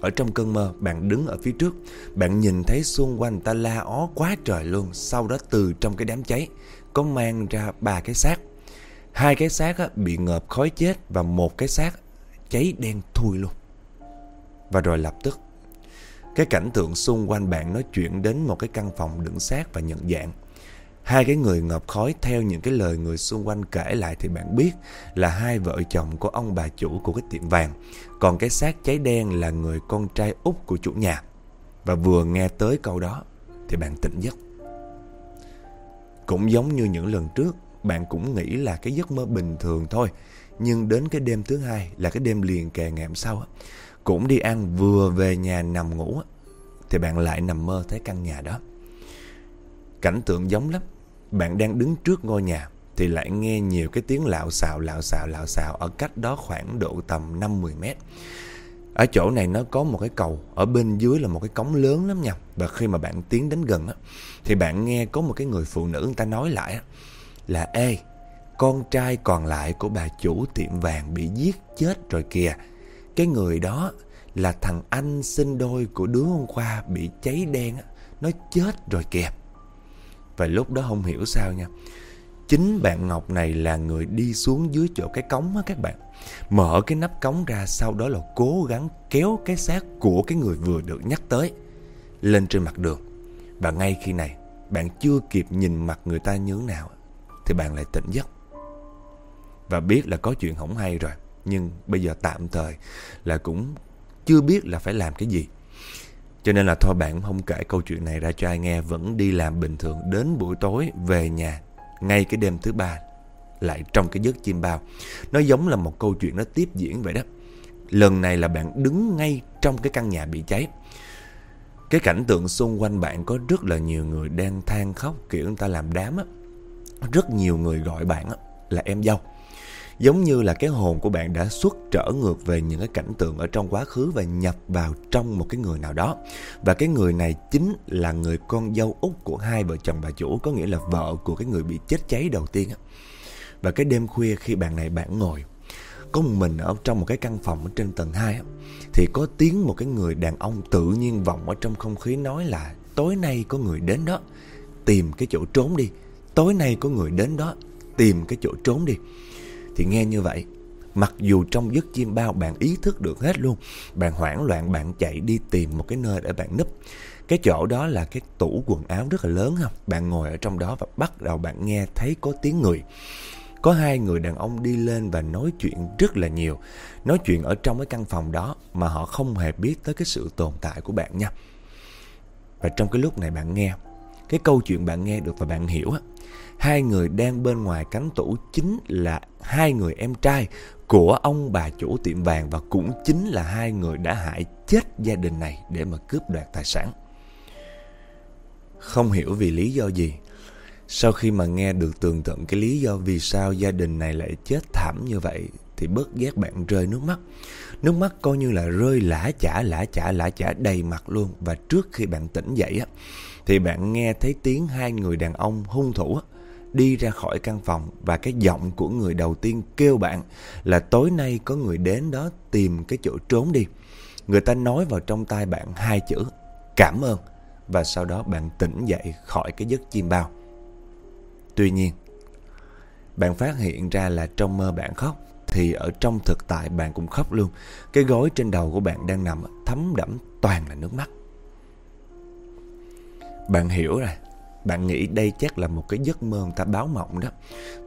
Ở trong cơn mơ, bạn đứng ở phía trước, bạn nhìn thấy xung quanh ta la ó quá trời luôn. Sau đó từ trong cái đám cháy, có mang ra ba cái xác. Hai cái xác bị ngợp khói chết và một cái xác cháy đen thui luôn. Và rồi lập tức, cái cảnh tượng xung quanh bạn nó chuyển đến một cái căn phòng đựng xác và nhận dạng. Hai cái người ngọc khói theo những cái lời người xung quanh kể lại thì bạn biết là hai vợ chồng của ông bà chủ của cái tiệm vàng. Còn cái xác cháy đen là người con trai út của chủ nhà. Và vừa nghe tới câu đó thì bạn tỉnh giấc. Cũng giống như những lần trước, bạn cũng nghĩ là cái giấc mơ bình thường thôi. Nhưng đến cái đêm thứ hai là cái đêm liền kề ngày hôm sau, cũng đi ăn vừa về nhà nằm ngủ thì bạn lại nằm mơ thấy căn nhà đó. Cảnh tượng giống lắm bạn đang đứng trước ngôi nhà thì lại nghe nhiều cái tiếng lạo xạo lạo xạo lạo xạo ở cách đó khoảng độ tầm 5-10 mét. Ở chỗ này nó có một cái cầu, ở bên dưới là một cái cống lớn lắm nha. Và khi mà bạn tiến đến gần á, thì bạn nghe có một cái người phụ nữ người ta nói lại á, là Ê, con trai còn lại của bà chủ tiệm vàng bị giết chết rồi kìa. Cái người đó là thằng anh sinh đôi của đứa hôm qua bị cháy đen á, nó chết rồi kìa. Và lúc đó không hiểu sao nha. Chính bạn Ngọc này là người đi xuống dưới chỗ cái cống á các bạn. Mở cái nắp cống ra, sau đó là cố gắng kéo cái xác của cái người vừa được nhắc tới lên trên mặt đường. Và ngay khi này, bạn chưa kịp nhìn mặt người ta như thế nào, thì bạn lại tỉnh giấc. Và biết là có chuyện không hay rồi. Nhưng bây giờ tạm thời là cũng chưa biết là phải làm cái gì. Cho nên là thôi bạn, không kể câu chuyện này ra cho ai nghe, Vẫn đi làm bình thường Đến buổi tối về nhà, Ngay cái đêm thứ ba, Lại trong cái giấc chim bao. Nó giống là một câu chuyện nó tiếp diễn vậy đó. Lần này là bạn đứng ngay trong cái căn nhà bị cháy. Cái cảnh tượng xung quanh bạn có rất là nhiều người đang than khóc, Kiểu người ta làm đám á. Rất nhiều người gọi bạn á, là em dâu. Giống như là cái hồn của bạn đã xuất trở ngược về những cái cảnh tượng ở trong quá khứ và nhập vào trong một cái người nào đó. Và cái người này chính là người con dâu út của hai vợ chồng bà chủ, có nghĩa là vợ của cái người bị chết cháy đầu tiên. Và cái đêm khuya khi bạn này bạn ngồi, có một mình ở trong một cái căn phòng ở trên tầng 2 thì có tiếng một cái người đàn ông tự nhiên vọng ở trong không khí nói là tối nay có người đến đó, tìm cái chỗ trốn đi. Tối nay có người đến đó, tìm cái chỗ trốn đi. Thì nghe như vậy, Mặc dù trong giấc chim bao bạn ý thức được hết luôn, Bạn hoảng loạn, bạn chạy đi tìm một cái nơi để bạn núp. Cái chỗ đó là cái tủ quần áo rất là lớn không? Bạn ngồi ở trong đó và bắt đầu bạn nghe thấy có tiếng người. Có hai người đàn ông đi lên và nói chuyện rất là nhiều. Nói chuyện ở trong cái căn phòng đó Mà họ không hề biết tới cái sự tồn tại của bạn nha. Và trong cái lúc này bạn nghe, Cái câu chuyện bạn nghe được và bạn hiểu á hai người đang bên ngoài cánh tủ chính là hai người em trai của ông bà chủ tiệm vàng và cũng chính là hai người đã hại chết gia đình này để mà cướp đoạt tài sản. Không hiểu vì lý do gì, sau khi mà nghe được tường tận cái lý do vì sao gia đình này lại chết thảm như vậy thì bớt ghét bạn rơi nước mắt. Nước mắt coi như là rơi lã chả lã chả lã chả đầy mặt luôn và trước khi bạn tỉnh dậy á thì bạn nghe thấy tiếng hai người đàn ông hung thủ á đi ra khỏi căn phòng và cái giọng của người đầu tiên kêu bạn là tối nay có người đến đó tìm cái chỗ trốn đi. Người ta nói vào trong tai bạn hai chữ cảm ơn và sau đó bạn tỉnh dậy khỏi cái giấc chim bao. Tuy nhiên, bạn phát hiện ra là trong mơ bạn khóc thì ở trong thực tại bạn cũng khóc luôn. Cái gối trên đầu của bạn đang nằm thấm đẫm toàn là nước mắt. Bạn hiểu rồi, bạn nghĩ đây chắc là một cái giấc mơ người ta báo mộng đó.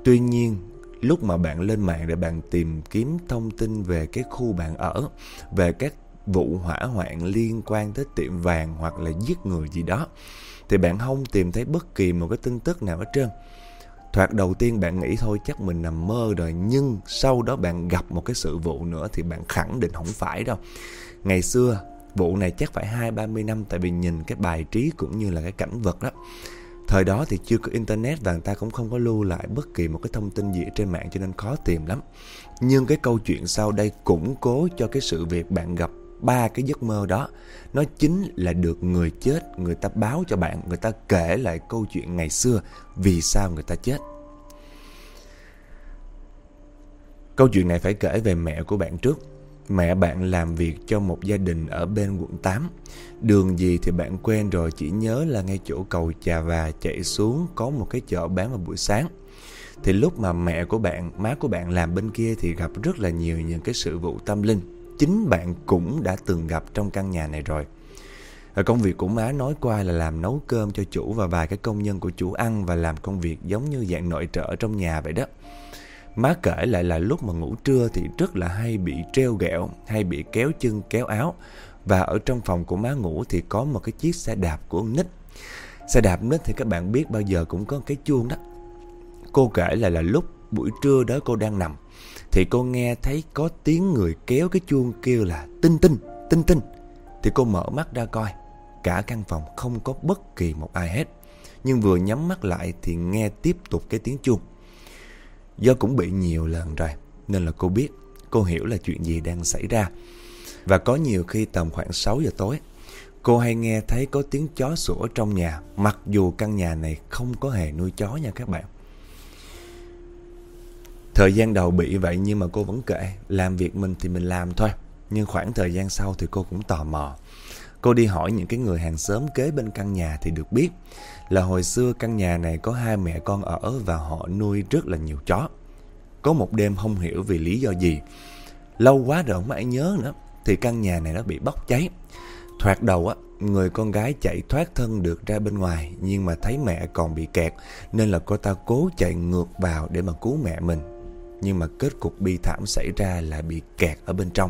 Tuy nhiên, lúc mà bạn lên mạng để bạn tìm kiếm thông tin về cái khu bạn ở, về các vụ hỏa hoạn liên quan tới tiệm vàng hoặc là giết người gì đó, thì bạn không tìm thấy bất kỳ một cái tin tức nào hết trơn. Thoạt đầu tiên bạn nghĩ thôi chắc mình nằm mơ rồi Nhưng sau đó bạn gặp một cái sự vụ nữa Thì bạn khẳng định không phải đâu Ngày xưa vụ này chắc phải hai ba mươi năm Tại vì nhìn cái bài trí cũng như là cái cảnh vật đó Thời đó thì chưa có internet và người ta cũng không có lưu lại bất kỳ một cái thông tin gì trên mạng cho nên khó tìm lắm. Nhưng cái câu chuyện sau đây củng cố cho cái sự việc bạn gặp ba cái giấc mơ đó. Nó chính là được người chết, người ta báo cho bạn, người ta kể lại câu chuyện ngày xưa vì sao người ta chết. Câu chuyện này phải kể về mẹ của bạn trước. Mẹ bạn làm việc cho một gia đình ở bên quận 8 Đường gì thì bạn quen rồi Chỉ nhớ là ngay chỗ cầu Trà Và chạy xuống Có một cái chợ bán vào buổi sáng. Thì lúc mà mẹ của bạn, má của bạn làm bên kia Thì gặp rất là nhiều những cái sự vụ tâm linh. Chính bạn cũng đã từng gặp trong căn nhà này rồi. Ở công việc của má nói qua là làm nấu cơm cho chủ và vài cái công nhân của chủ ăn và làm công việc giống như dạng nội trợ trong nhà vậy đó. Má kể lại là lúc mà ngủ trưa thì rất là hay bị treo gẹo, hay bị kéo chân kéo áo. Và ở trong phòng của má ngủ thì có một cái chiếc xe đạp của ông Nít. Xe đạp Nít thì các bạn biết bao giờ cũng có cái chuông đó. Cô kể lại là lúc buổi trưa đó cô đang nằm thì cô nghe thấy có tiếng người kéo cái chuông kêu là tinh tinh, tinh tinh. Thì cô mở mắt ra coi, cả căn phòng không có bất kỳ một ai hết. Nhưng vừa nhắm mắt lại thì nghe tiếp tục cái tiếng chuông. Do cũng bị nhiều lần rồi Nên là cô biết Cô hiểu là chuyện gì đang xảy ra Và có nhiều khi tầm khoảng 6 giờ tối, cô hay nghe thấy có tiếng chó sủa trong nhà, mặc dù căn nhà này không có hề nuôi chó nha các bạn. Thời gian đầu bị vậy nhưng mà cô vẫn kệ, làm việc mình thì mình làm thôi. Nhưng khoảng thời gian sau thì cô cũng tò mò. Cô đi hỏi những cái người hàng xóm kế bên căn nhà thì được biết là hồi xưa căn nhà này có hai mẹ con ở và họ nuôi rất là nhiều chó. Có một đêm không hiểu vì lý do gì, lâu quá rồi không ai nhớ nữa, thì căn nhà này nó bị bốc cháy. Thoạt đầu á, người con gái chạy thoát thân được ra bên ngoài nhưng mà thấy mẹ còn bị kẹt nên là cô ta cố chạy ngược vào để mà cứu mẹ mình. Nhưng mà kết cục bi thảm xảy ra là bị kẹt ở bên trong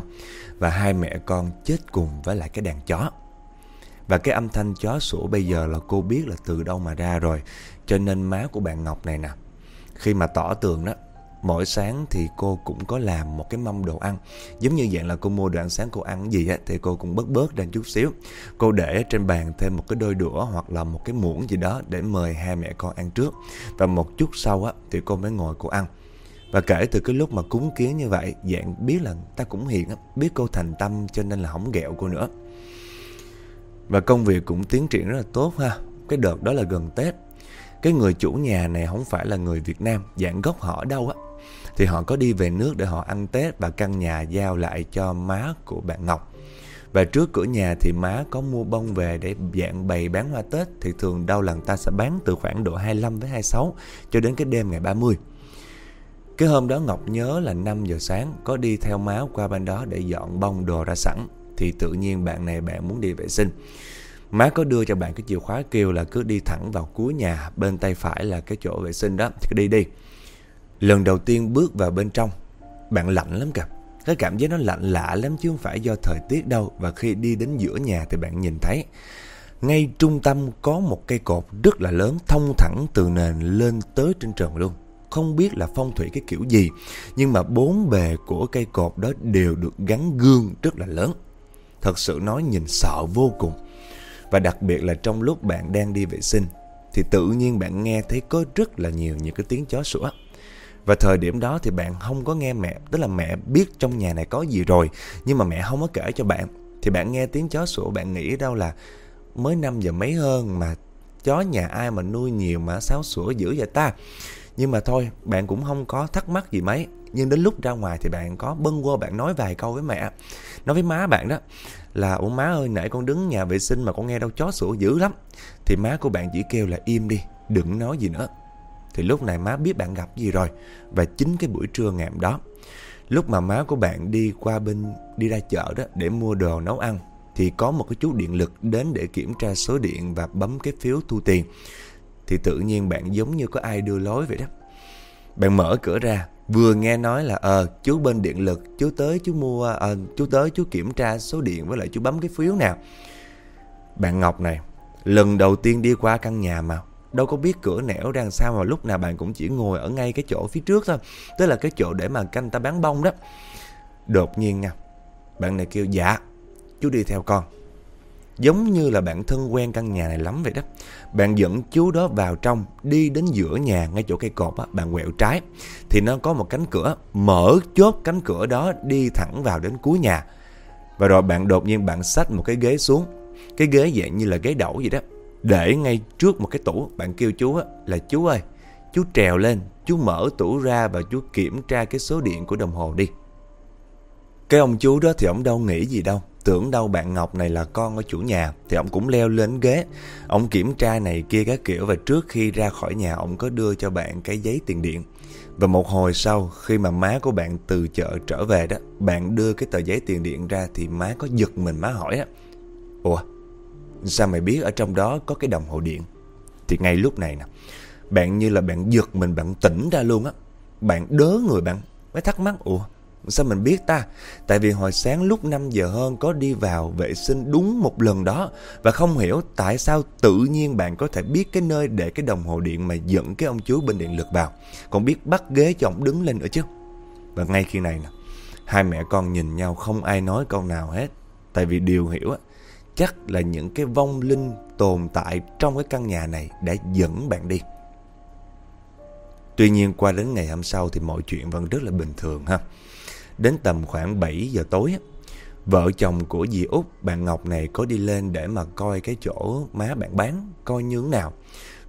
và hai mẹ con chết cùng với lại cái đàn chó. Và cái âm thanh chó sủa bây giờ là cô biết là từ đâu mà ra rồi. Cho nên má của bạn Ngọc này nè. Khi mà tỏ tường đó, mỗi sáng thì cô cũng có làm một cái mâm đồ ăn. Giống như dạng là cô mua đồ ăn sáng cô ăn gì á, thì cô cũng bớt bớt ra chút xíu. Cô để trên bàn thêm một cái đôi đũa hoặc là một cái muỗng gì đó để mời hai mẹ con ăn trước. Và một chút sau á, thì cô mới ngồi cô ăn. Và kể từ cái lúc mà cúng kiến như vậy, dạng biết là ta cũng hiền á, biết cô thành tâm cho nên là không ghẹo cô nữa. Và công việc cũng tiến triển rất là tốt ha. Cái đợt đó là gần Tết. Cái người chủ nhà này không phải là người Việt Nam, dạng gốc họ đâu á. Thì họ có đi về nước để họ ăn Tết và căn nhà giao lại cho má của bạn Ngọc. Và trước cửa nhà thì má có mua bông về để dạng bày bán hoa Tết thì thường đâu lần ta sẽ bán từ khoảng độ 25 với 26 cho đến cái đêm ngày 30. Cái hôm đó Ngọc nhớ là 5 giờ sáng có đi theo má qua bên đó để dọn bông đồ ra sẵn thì tự nhiên bạn này bạn muốn đi vệ sinh. Má có đưa cho bạn cái chìa khóa kêu là cứ đi thẳng vào cuối nhà, bên tay phải là cái chỗ vệ sinh đó, thì cứ đi đi. Lần đầu tiên bước vào bên trong, bạn lạnh lắm kìa. Cái cảm giác nó lạnh lạ lắm chứ không phải do thời tiết đâu. Và khi đi đến giữa nhà thì bạn nhìn thấy ngay trung tâm có một cây cột rất là lớn thông thẳng từ nền lên tới trên trần luôn. Không biết là phong thủy cái kiểu gì, nhưng mà bốn bề của cây cột đó đều được gắn gương rất là lớn. Thật sự nói nhìn sợ vô cùng. Và đặc biệt là trong lúc bạn đang đi vệ sinh thì tự nhiên bạn nghe thấy có rất là nhiều những cái tiếng chó sủa. Và thời điểm đó thì bạn không có nghe mẹ, tức là mẹ biết trong nhà này có gì rồi, nhưng mà mẹ không có kể cho bạn. Thì bạn nghe tiếng chó sủa, bạn nghĩ đâu là mới 5 giờ mấy hơn mà chó nhà ai mà nuôi nhiều mà sáo sủa dữ vậy ta. Nhưng mà thôi, bạn cũng không có thắc mắc gì mấy. Nhưng đến lúc ra ngoài thì bạn có bâng quơ bạn nói vài câu với mẹ. Nói với má bạn đó là Ủa má ơi nãy con đứng nhà vệ sinh mà con nghe đâu chó sủa dữ lắm. Thì má của bạn chỉ kêu là im đi, đừng nói gì nữa. Thì lúc này má biết bạn gặp gì rồi. Và chính cái buổi trưa ngày hôm đó, lúc mà má của bạn đi qua bên, đi ra chợ đó để mua đồ nấu ăn, thì có một cái chú điện lực đến để kiểm tra số điện và bấm cái phiếu thu tiền. Thì tự nhiên bạn giống như có ai đưa lối vậy đó. Bạn mở cửa ra, vừa nghe nói là ờ chú bên điện lực, chú tới chú mua, à, chú tới chú kiểm tra số điện với lại chú bấm cái phiếu nào. Bạn Ngọc này, lần đầu tiên đi qua căn nhà mà đâu có biết cửa nẻo ra sao mà lúc nào bạn cũng chỉ ngồi ở ngay cái chỗ phía trước thôi. Tức là cái chỗ để mà canh ta bán bông đó. Đột nhiên nha, bạn này kêu dạ, chú đi theo con. Giống như là bạn thân quen căn nhà này lắm vậy đó. Bạn dẫn chú đó vào trong, đi đến giữa nhà ngay chỗ cây cột á, bạn quẹo trái. Thì nó có một cánh cửa, mở chốt cánh cửa đó đi thẳng vào đến cuối nhà. Và rồi bạn đột nhiên bạn xách một cái ghế xuống. Cái ghế dạng như là ghế đẩu vậy đó. Để ngay trước một cái tủ, bạn kêu chú á, là chú ơi, chú trèo lên, chú mở tủ ra và chú kiểm tra cái số điện của đồng hồ đi. Cái ông chú đó thì ông đâu nghĩ gì đâu Tưởng đâu bạn Ngọc này là con của chủ nhà, Thì ông cũng leo lên ghế. Ông kiểm tra này kia các kiểu Và trước khi ra khỏi nhà, Ông có đưa cho bạn cái giấy tiền điện. Và một hồi sau, Khi mà má của bạn từ chợ trở về đó, Bạn đưa cái tờ giấy tiền điện ra Thì má có giật mình, má hỏi á, Ủa, Sao mày biết ở trong đó có cái đồng hồ điện? Thì ngay lúc này nè, Bạn như là bạn giật mình, bạn tỉnh ra luôn á. Bạn đớ người bạn, Mới thắc mắc, Ủa Sao mình biết ta? Tại vì hồi sáng lúc 5 giờ hơn có đi vào vệ sinh đúng một lần đó và không hiểu tại sao tự nhiên bạn có thể biết cái nơi để cái đồng hồ điện mà dẫn cái ông chú bên điện lực vào. Còn biết bắt ghế cho ông đứng lên nữa chứ. Và ngay khi này nè, hai mẹ con nhìn nhau không ai nói câu nào hết. Tại vì điều hiểu á, chắc là những cái vong linh tồn tại trong cái căn nhà này đã dẫn bạn đi. Tuy nhiên qua đến ngày hôm sau thì mọi chuyện vẫn rất là bình thường ha. Đến tầm khoảng 7 giờ tối, Vợ chồng của dì Út, bạn Ngọc này có đi lên để mà coi cái chỗ má bạn bán, coi như thế nào.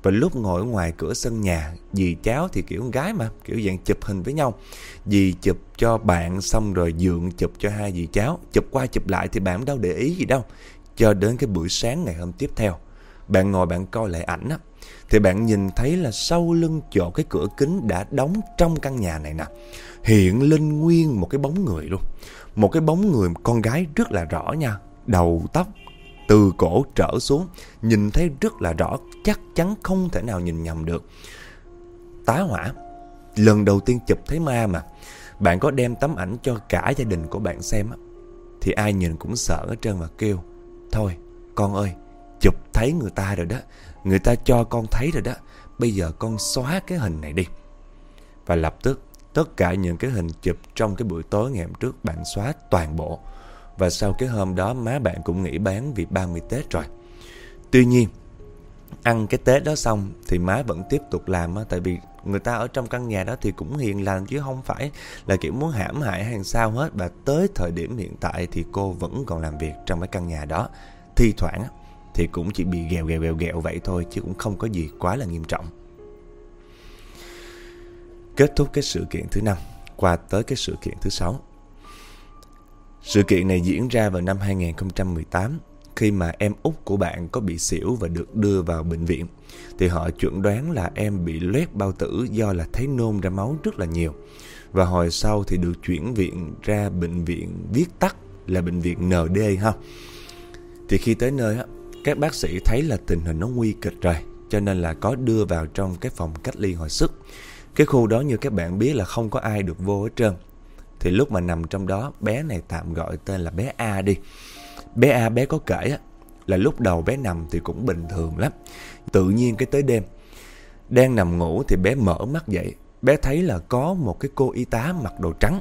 Và lúc ngồi ngoài cửa sân nhà, dì cháu thì kiểu con gái mà, kiểu dạng chụp hình với nhau. Dì chụp cho bạn xong rồi dượng chụp cho hai dì cháu. Chụp qua chụp lại thì bạn đâu để ý gì đâu. Cho đến cái buổi sáng ngày hôm tiếp theo, bạn ngồi bạn coi lại ảnh á, thì bạn nhìn thấy là sau lưng chỗ cái cửa kính đã đóng trong căn nhà này nè. Hiện lên nguyên một cái bóng người luôn. Một cái bóng người con gái rất là rõ nha. Đầu tóc từ cổ trở xuống, nhìn thấy rất là rõ, chắc chắn không thể nào nhìn nhầm được. Tá hỏa, lần đầu tiên chụp thấy ma mà, bạn có đem tấm ảnh cho cả gia đình của bạn xem á, thì ai nhìn cũng sợ hết trơn và kêu, thôi con ơi, chụp thấy người ta rồi đó, người ta cho con thấy rồi đó, bây giờ con xóa cái hình này đi. Và lập tức tất cả những cái hình chụp trong cái buổi tối ngày hôm trước bạn xóa toàn bộ. Và sau cái hôm đó má bạn cũng nghỉ bán vì 30 Tết rồi. Tuy nhiên, ăn cái Tết đó xong thì má vẫn tiếp tục làm á, tại vì người ta ở trong căn nhà đó thì cũng hiền lành chứ không phải là kiểu muốn hãm hại hay sao hết và tới thời điểm hiện tại thì cô vẫn còn làm việc trong cái căn nhà đó. Thi thoảng thì cũng chỉ bị ghẹo ghẹo ghẹo ghẹo vậy thôi chứ cũng không có gì quá là nghiêm trọng. Kết thúc cái sự kiện thứ năm qua tới cái sự kiện thứ sáu. Sự kiện này diễn ra vào năm 2018 khi mà em út của bạn có bị xỉu và được đưa vào bệnh viện. Thì họ chuẩn đoán là em bị loét bao tử do là thấy nôn ra máu rất là nhiều. Và hồi sau thì được chuyển viện ra bệnh viện viết tắt là bệnh viện ND ha. Thì khi tới nơi á, các bác sĩ thấy là tình hình nó nguy kịch rồi, cho nên là có đưa vào trong cái phòng cách ly hồi sức. Cái khu đó như các bạn biết là không có ai được vô hết trơn. Thì lúc mà nằm trong đó, bé này tạm gọi tên là bé A đi. Bé A bé có kể á, là lúc đầu bé nằm thì cũng bình thường lắm. Tự nhiên cái tới đêm, đang nằm ngủ thì bé mở mắt dậy. Bé thấy là có một cái cô y tá mặc đồ trắng.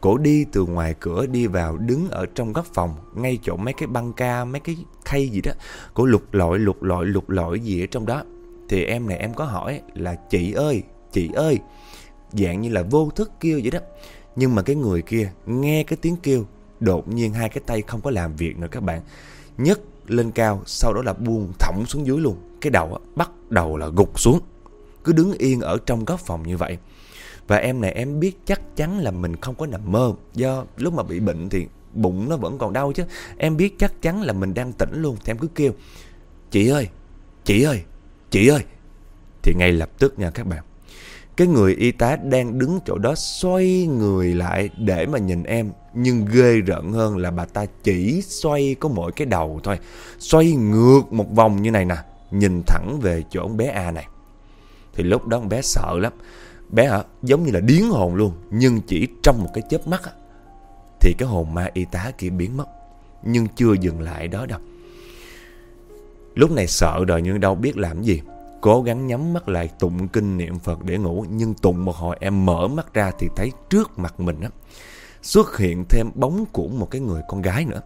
Cổ đi từ ngoài cửa đi vào đứng ở trong góc phòng, ngay chỗ mấy cái băng ca, mấy cái khay gì đó. Cổ lục lọi, lục lọi, lục lọi gì ở trong đó. Thì em này em có hỏi là chị ơi, chị ơi. Dạng như là vô thức kêu vậy đó. Nhưng mà cái người kia nghe cái tiếng kêu, đột nhiên hai cái tay không có làm việc nữa các bạn. Nhấc lên cao, sau đó là buông thõng xuống dưới luôn. Cái đầu bắt đầu là gục xuống. Cứ đứng yên ở trong góc phòng như vậy. Và em này em biết chắc chắn là mình không có nằm mơ. Do lúc mà bị bệnh thì bụng nó vẫn còn đau chứ. Em biết chắc chắn là mình đang tỉnh luôn. Thì em cứ kêu, chị ơi, chị ơi, chị ơi. Thì ngay lập tức nha các bạn. Cái người y tá đang đứng chỗ đó xoay người lại để mà nhìn em. Nhưng ghê rợn hơn là bà ta chỉ xoay có mỗi cái đầu thôi. Xoay ngược một vòng như này nè. Nhìn thẳng về chỗ bé A này. Thì lúc đó con bé sợ lắm. Bé hả, giống như là điến hồn luôn. Nhưng chỉ trong một cái chớp mắt á, thì cái hồn ma y tá kia biến mất. Nhưng chưa dừng lại đó đâu. Lúc này sợ rồi nhưng đâu biết làm gì. Cố gắng nhắm mắt lại tụng kinh niệm Phật để ngủ Nhưng tụng một hồi em mở mắt ra thì thấy trước mặt mình á Xuất hiện thêm bóng của một cái người con gái nữa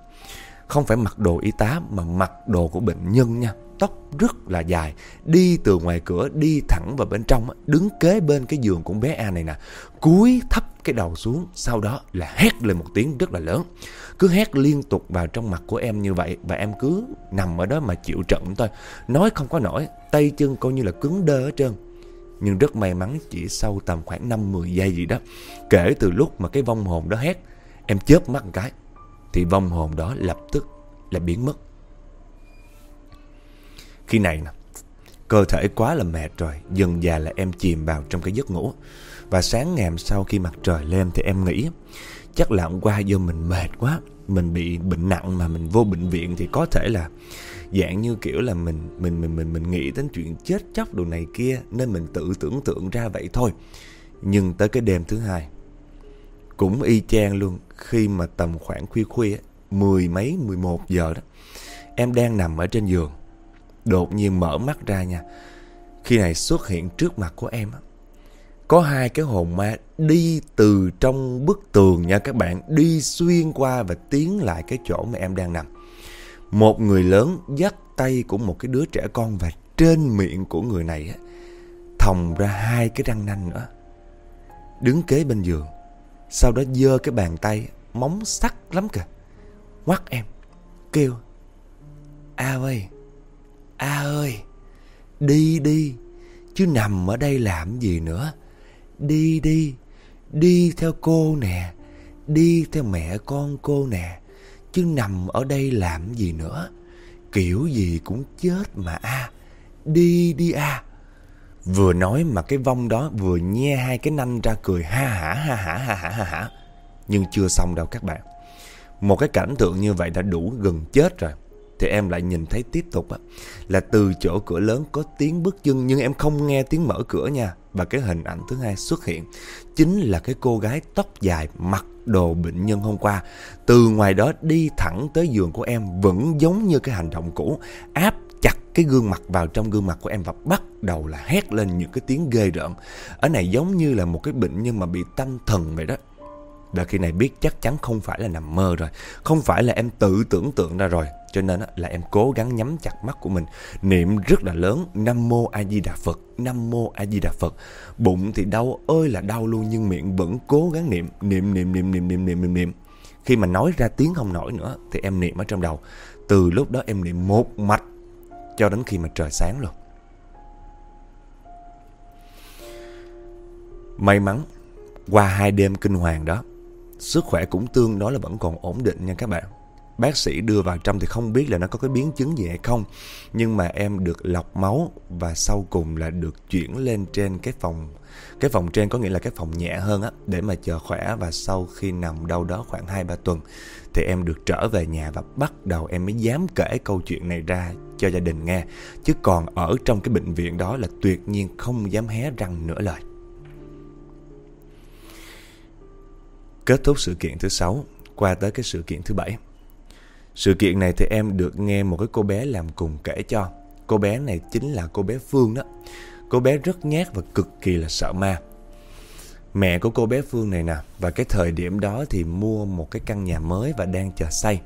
không phải mặc đồ y tá, mà mặc đồ của bệnh nhân nha. Tóc rất là dài, Đi từ ngoài cửa, đi thẳng vào bên trong Đứng kế bên cái giường của bé A này nè, Cúi thấp cái đầu xuống, Sau đó là hét lên một tiếng rất là lớn. Cứ hét liên tục vào trong mặt của em như vậy, Và em cứ nằm ở đó mà chịu trận thôi. Nói không có nổi, Tay chân coi như là cứng đơ hết trơn. Nhưng rất may mắn, chỉ sau tầm khoảng 5-10 giây gì đó, Kể từ lúc mà cái vong hồn đó hét, Em chớp mắt một cái. Thì vong hồn đó lập tức là biến mất Khi này nè, Cơ thể quá là mệt rồi, Dần già là em chìm vào trong cái giấc ngủ Và sáng ngày sau khi mặt trời lên Thì em nghĩ, Chắc là hôm qua do mình mệt quá, Mình bị bệnh nặng mà mình vô bệnh viện Thì có thể là dạng như kiểu là mình mình mình mình mình nghĩ đến chuyện chết chóc đồ này kia, nên mình tự tưởng tượng ra vậy thôi. Nhưng tới cái đêm thứ hai, cũng y chang luôn khi mà tầm khoảng khuya khuya mười mấy mười một giờ đó em đang nằm ở trên giường. Đột nhiên mở mắt ra nha. Khi này xuất hiện trước mặt của em có hai cái hồn ma đi từ trong bức tường nha các bạn đi xuyên qua và tiến lại cái chỗ mà em đang nằm. Một người lớn dắt tay của một cái đứa trẻ con và trên miệng của người này thòng ra hai cái răng nanh nữa. Đứng kế bên giường, sau đó dơ cái bàn tay, móng sắc lắm kìa. ngoắt em, kêu A ơi, A ơi, đi đi, chứ nằm ở đây làm gì nữa. Đi đi, đi theo cô nè, đi theo mẹ con cô nè, chứ nằm ở đây làm gì nữa. Kiểu gì cũng chết mà a Đi đi a Vừa nói mà cái vong đó vừa nhe hai cái nanh ra cười ha hả ha hả ha hả ha hả. Nhưng chưa xong đâu các bạn. Một cái cảnh tượng như vậy đã đủ gần chết rồi. Thì em lại nhìn thấy tiếp tục á, là từ chỗ cửa lớn có tiếng bước chân nhưng em không nghe tiếng mở cửa nha. Và cái hình ảnh thứ hai xuất hiện chính là cái cô gái tóc dài mặc đồ bệnh nhân hôm qua. Từ ngoài đó đi thẳng tới giường của em vẫn giống như cái hành động cũ, áp cái gương mặt vào trong gương mặt của em và bắt đầu là hét lên những cái tiếng ghê rợn. Ở này giống như là một cái bệnh nhưng mà bị tâm thần vậy đó. Và khi này biết chắc chắn không phải là nằm mơ rồi, Không phải là em tự tưởng tượng ra rồi. Cho nên là em cố gắng nhắm chặt mắt của mình. Niệm rất là lớn, Nam Mô A Di Đà Phật, Nam Mô A Di Đà Phật. Bụng thì đau ơi là đau luôn Nhưng miệng vẫn cố gắng niệm Niệm niệm niệm niệm niệm niệm niệm niệm. Khi mà nói ra tiếng không nổi nữa Thì em niệm ở trong đầu. Từ lúc đó em niệm một mạch cho đến khi mà trời sáng luôn. May mắn, Qua hai đêm kinh hoàng đó, Sức khỏe cũng tương đối là vẫn còn ổn định nha các bạn. Bác sĩ đưa vào trong thì không biết là nó có cái biến chứng gì hay không, Nhưng mà em được lọc máu Và sau cùng là được chuyển lên trên cái phòng Cái phòng trên có nghĩa là cái phòng nhẹ hơn á, Để mà chờ khỏe và sau khi nằm đâu đó khoảng 2-3 tuần thì em được trở về nhà và bắt đầu em mới dám kể câu chuyện này ra cho gia đình nghe. Chứ còn ở trong cái bệnh viện đó là tuyệt nhiên không dám hé răng nửa lời. Kết thúc sự kiện thứ sáu, Qua tới cái sự kiện thứ bảy. Sự kiện này thì em được nghe một cái cô bé làm cùng kể cho. Cô bé này chính là cô bé Phương đó. Cô bé rất nhát và cực kỳ là sợ ma. Mẹ của cô bé Phương này nè Và cái thời điểm đó thì mua một cái căn nhà mới và đang chờ xây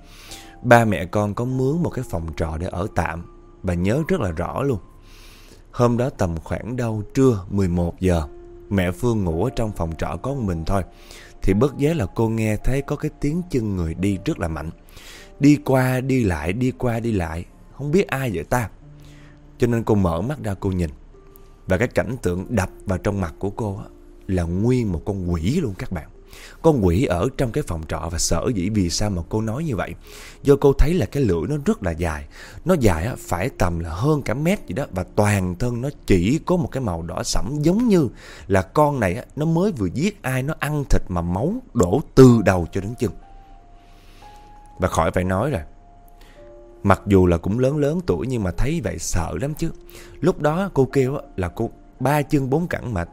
Ba mẹ con có mướn một cái phòng trọ để ở tạm Bà nhớ rất là rõ luôn Hôm đó tầm khoảng đâu trưa 11 giờ Mẹ Phương ngủ ở trong phòng trọ có mình thôi thì bất giác là cô nghe thấy có cái tiếng chân người đi rất là mạnh. Đi qua đi lại, đi qua đi lại, không biết ai vậy ta. Cho nên cô mở mắt ra cô nhìn. Và cái cảnh tượng đập vào trong mặt của cô là nguyên một con quỷ luôn các bạn. Con quỷ ở trong cái phòng trọ và sợ dĩ vì sao mà cô nói như vậy. Do cô thấy là cái lưỡi nó rất là dài. Nó dài phải tầm là hơn cả mét gì đó. Và toàn thân nó chỉ có một cái màu đỏ sẫm giống như là con này nó mới vừa giết ai, nó ăn thịt mà máu đổ từ đầu cho đến chân. Và khỏi phải nói rồi. Mặc dù là cũng lớn lớn tuổi nhưng mà thấy vậy sợ lắm chứ. Lúc đó cô kêu là cô ba chân bốn cẳng mà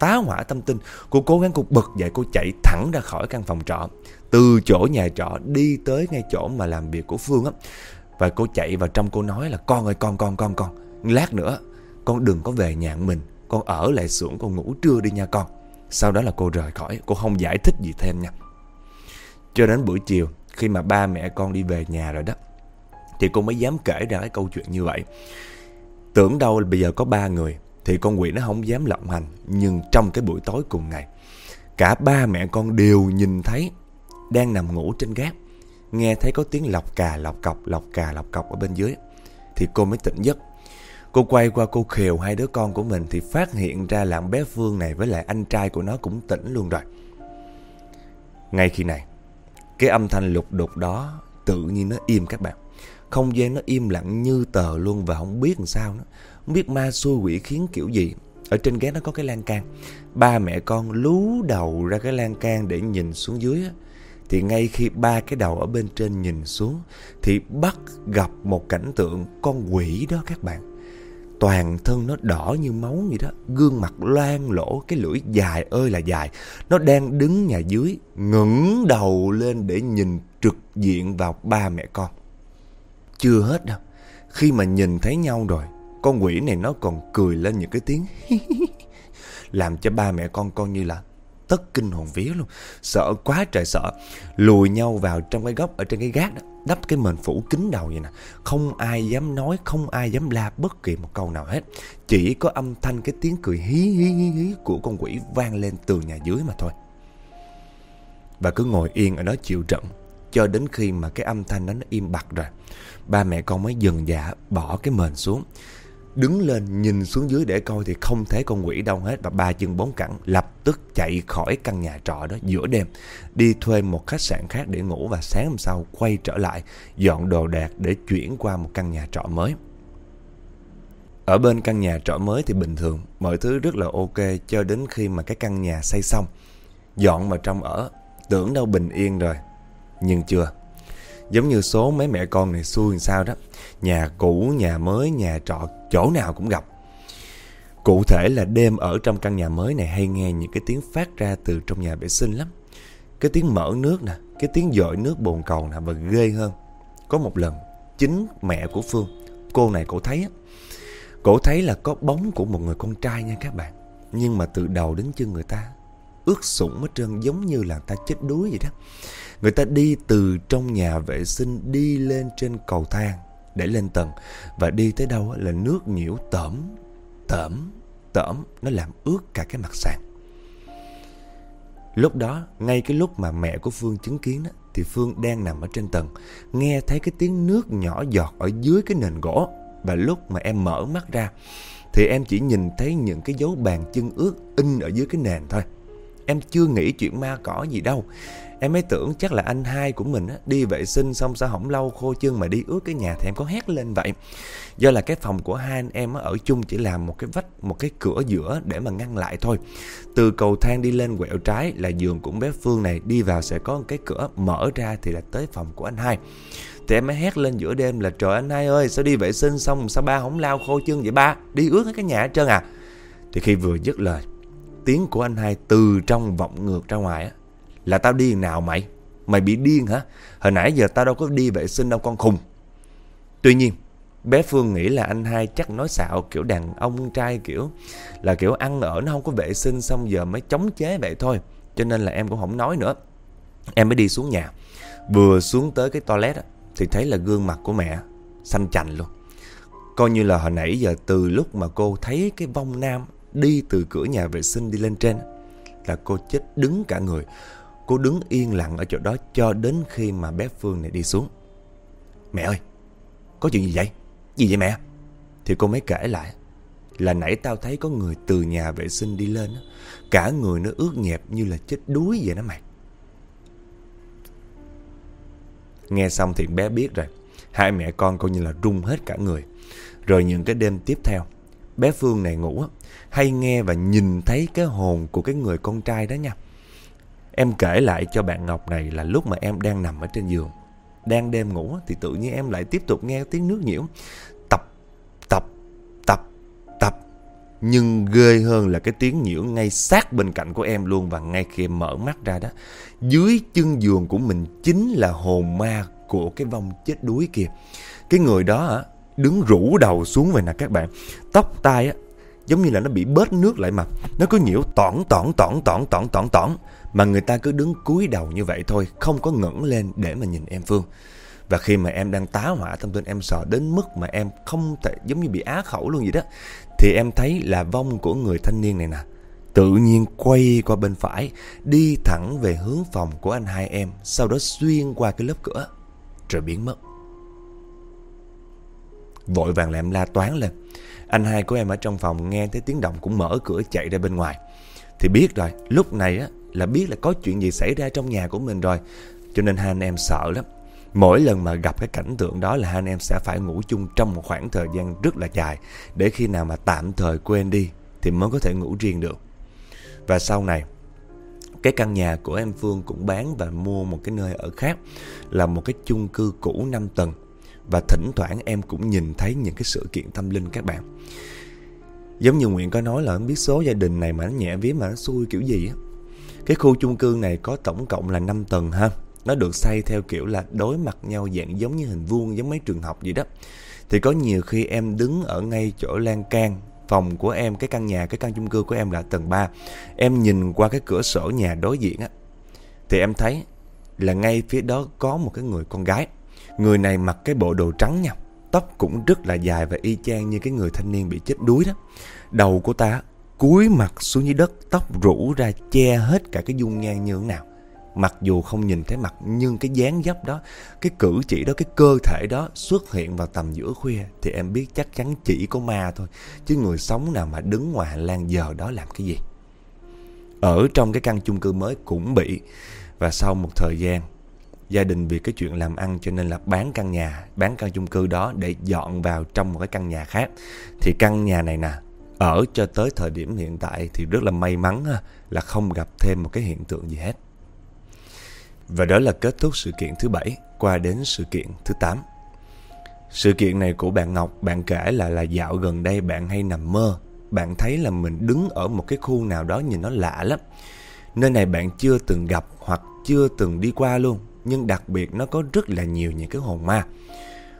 tá hỏa tâm tinh. Cô cố gắng, cô bật dậy, cô chạy thẳng ra khỏi căn phòng trọ. Từ chỗ nhà trọ đi tới ngay chỗ mà làm việc của Phương á. Và cô chạy vào trong, cô nói là, con ơi, con con con con. Lát nữa, con đừng có về nhà mình. Con ở lại xưởng, con ngủ trưa đi nha con. Sau đó là cô rời khỏi. Cô không giải thích gì thêm nha. Cho đến buổi chiều, khi mà ba mẹ con đi về nhà rồi đó. Thì cô mới dám kể ra cái câu chuyện như vậy. Tưởng đâu là bây giờ có ba người thì con quỷ nó không dám lộng hành. Nhưng trong cái buổi tối cùng ngày, Cả ba mẹ con đều nhìn thấy Đang nằm ngủ trên gác. Nghe thấy có tiếng lọc cà, lọc cọc, Lọc cà, lọc cọc ở bên dưới. Thì cô mới tỉnh giấc. Cô quay qua cô khều hai đứa con của mình Thì phát hiện ra là bé Phương này Với lại anh trai của nó cũng tỉnh luôn rồi. Ngay khi này, Cái âm thanh lục đục đó Tự nhiên nó im các bạn. Không gian nó im lặng như tờ luôn Và không biết làm sao nữa không biết ma xui quỷ khiến kiểu gì. Ở trên ghế nó có cái lan can. Ba mẹ con lú đầu ra cái lan can để nhìn xuống dưới Thì ngay khi ba cái đầu ở bên trên nhìn xuống, Thì bắt gặp một cảnh tượng con quỷ đó các bạn. Toàn thân nó đỏ như máu vậy đó. Gương mặt loang lỗ, Cái lưỡi dài ơi là dài. Nó đang đứng nhà dưới, ngẩng đầu lên để nhìn trực diện vào ba mẹ con. Chưa hết đâu. Khi mà nhìn thấy nhau rồi con quỷ này nó còn cười lên những cái tiếng Làm cho ba mẹ con con như là tất kinh hồn vía luôn. Sợ quá trời sợ. Lùi nhau vào trong cái góc ở trên cái gác đó Đắp cái mền phủ kín đầu vậy nè. Không ai dám nói Không ai dám la bất kỳ một câu nào hết. Chỉ có âm thanh cái tiếng cười hí hí hí, hí của con quỷ vang lên từ nhà dưới mà thôi. Và cứ ngồi yên ở đó chịu trận cho đến khi mà cái âm thanh đó nó im bặt rồi. Ba mẹ con mới dần dạ bỏ cái mền xuống. Đứng lên nhìn xuống dưới để coi thì không thấy con quỷ đâu hết và ba chân bốn cẳng lập tức chạy khỏi căn nhà trọ đó giữa đêm. Đi thuê một khách sạn khác để ngủ và sáng hôm sau quay trở lại dọn đồ đạc để chuyển qua một căn nhà trọ mới. Ở bên căn nhà trọ mới thì bình thường, mọi thứ rất là ok cho đến khi mà cái căn nhà xây xong. Dọn vào trong ở, tưởng đâu bình yên rồi. Nhưng chưa. Giống như số mấy mẹ con này xui sao đó. Nhà cũ, nhà mới, nhà trọ, chỗ nào cũng gặp. Cụ thể là đêm ở trong căn nhà mới này hay nghe những cái tiếng phát ra từ trong nhà vệ sinh lắm. Cái tiếng mở nước nè, cái tiếng dội nước bồn cầu nè và ghê hơn. Có một lần, chính mẹ của Phương, cô này cổ thấy á, Cổ thấy là có bóng của một người con trai nha các bạn Nhưng mà từ đầu đến chân người ta Ướt sũng hết trơn giống như là ta chết đuối vậy đó Người ta đi từ trong nhà vệ sinh đi lên trên cầu thang Để lên tầng. Và đi tới đâu là nước nhiễu tẩm Tẩm Tẩm. Nó làm ướt cả cái mặt sàn. Lúc đó, Ngay cái lúc mà mẹ của Phương chứng kiến đó Thì Phương đang nằm ở trên tầng, Nghe thấy cái tiếng nước nhỏ giọt Ở dưới cái nền gỗ. Và lúc mà em mở mắt ra, Thì em chỉ nhìn thấy những cái dấu bàn chân ướt in ở dưới cái nền thôi. Em chưa nghĩ chuyện ma cỏ gì đâu Em mới tưởng chắc là anh hai của mình á, đi vệ sinh xong sao hỏng lâu khô chân mà đi ướt cái nhà thì em có hét lên vậy. Do là cái phòng của hai anh em ở chung chỉ làm một cái vách, một cái cửa giữa để mà ngăn lại thôi. Từ cầu thang đi lên quẹo trái là giường của bé Phương này đi vào sẽ có một cái cửa mở ra thì là tới phòng của anh hai. Thì em mới hét lên giữa đêm là trời anh hai ơi sao đi vệ sinh xong sao ba không lau khô chân vậy ba Đi ướt hết cái nhà hết trơn à Thì khi vừa dứt lời Tiếng của anh hai từ trong vọng ngược ra ngoài á. Là tao đi nào mày? Mày bị điên hả? Hồi nãy giờ tao đâu có đi vệ sinh đâu con khùng. Tuy nhiên, Bé Phương nghĩ là anh hai chắc nói xạo kiểu đàn ông trai kiểu, Là kiểu ăn ở nó không có vệ sinh xong giờ mới chống chế vậy thôi, Cho nên là em cũng không nói nữa. Em mới đi xuống nhà. Vừa xuống tới cái toilet á, thì thấy là gương mặt của mẹ xanh chành luôn. Coi như là hồi nãy giờ từ lúc mà cô thấy cái vong nam đi từ cửa nhà vệ sinh đi lên trên là cô chết đứng cả người. Cô đứng yên lặng ở chỗ đó cho đến khi mà bé Phương này đi xuống. Mẹ ơi, có chuyện gì vậy? Gì vậy mẹ? Thì cô mới kể lại là nãy tao thấy có người từ nhà vệ sinh đi lên Cả người nó ướt nhẹp như là chết đuối vậy đó mày Nghe xong thì bé biết rồi. Hai mẹ con coi như là rung hết cả người. Rồi những cái đêm tiếp theo, bé Phương này ngủ hay nghe và nhìn thấy cái hồn của cái người con trai đó nha. Em kể lại cho bạn Ngọc này là lúc mà em đang nằm ở trên giường, đang đêm ngủ thì tự nhiên em lại tiếp tục nghe tiếng nước nhiễu. Tập, tập, tập, tập. Nhưng ghê hơn là cái tiếng nhiễu ngay sát bên cạnh của em luôn và ngay khi em mở mắt ra đó, dưới chân giường của mình chính là hồn ma của cái vong chết đuối kia. Cái người đó á, đứng rũ đầu xuống vậy nè các bạn. Tóc tai á, giống như là nó bị bớt nước lại mà. Nó cứ nhiễu tỏn tỏn tỏn tỏn tỏn tỏn tỏn. Mà người ta cứ đứng cúi đầu như vậy thôi, không có ngẩng lên để mà nhìn em Phương. Và khi mà em đang tá hỏa thông tin em sợ đến mức mà em không thể giống như bị á khẩu luôn vậy đó. Thì em thấy là vong của người thanh niên này nè tự nhiên quay qua bên phải, đi thẳng về hướng phòng của anh hai em, sau đó xuyên qua cái lớp cửa, rồi biến mất. Vội vàng làm la toán lên. Anh hai của em ở trong phòng nghe thấy tiếng động cũng mở cửa chạy ra bên ngoài. Thì biết rồi, lúc này á là biết là có chuyện gì xảy ra trong nhà của mình rồi. Cho nên hai anh em sợ lắm. Mỗi lần mà gặp cái cảnh tượng đó là hai anh em sẽ phải ngủ chung trong một khoảng thời gian rất là dài. Để khi nào mà tạm thời quên đi thì mới có thể ngủ riêng được. Và sau này cái căn nhà của em Phương cũng bán và mua một cái nơi ở khác là một cái chung cư cũ 5 tầng. Và thỉnh thoảng em cũng nhìn thấy những cái sự kiện tâm linh các bạn. Giống như Nguyện có nói là không biết số gia đình này mà nó nhẹ vía mà nó xui kiểu gì á. Cái khu chung cư này có tổng cộng là 5 tầng ha. Nó được xây theo kiểu là đối mặt nhau dạng giống như hình vuông giống mấy trường học vậy đó. Thì có nhiều khi em đứng ở ngay chỗ lan can phòng của em, cái căn nhà, cái căn chung cư của em là tầng 3. Em nhìn qua cái cửa sổ nhà đối diện á, thì em thấy là ngay phía đó có một cái người con gái. Người này mặc cái bộ đồ trắng nha, tóc cũng rất là dài và y chang như cái người thanh niên bị chết đuối đó. Đầu của ta cúi mặt xuống dưới đất, tóc rủ ra che hết cả cái dung nhan như thế nào. Mặc dù không nhìn thấy mặt nhưng cái dáng dấp đó, cái cử chỉ đó, cái cơ thể đó xuất hiện vào tầm giữa khuya thì em biết chắc chắn chỉ có ma thôi. Chứ người sống nào mà đứng ngoài hành lang giờ đó làm cái gì. Ở trong cái căn chung cư mới cũng bị và sau một thời gian gia đình vì cái chuyện làm ăn cho nên là bán căn nhà, bán căn chung cư đó để dọn vào trong một cái căn nhà khác. Thì căn nhà này nè, ở cho tới thời điểm hiện tại thì rất là may mắn là không gặp thêm một cái hiện tượng gì hết. Và đó là kết thúc sự kiện thứ bảy qua đến sự kiện thứ 8. Sự kiện này của bạn Ngọc, bạn kể là là dạo gần đây bạn hay nằm mơ. Bạn thấy là mình đứng ở một cái khu nào đó nhìn nó lạ lắm. Nơi này bạn chưa từng gặp hoặc chưa từng đi qua luôn. Nhưng đặc biệt nó có rất là nhiều những cái hồn ma.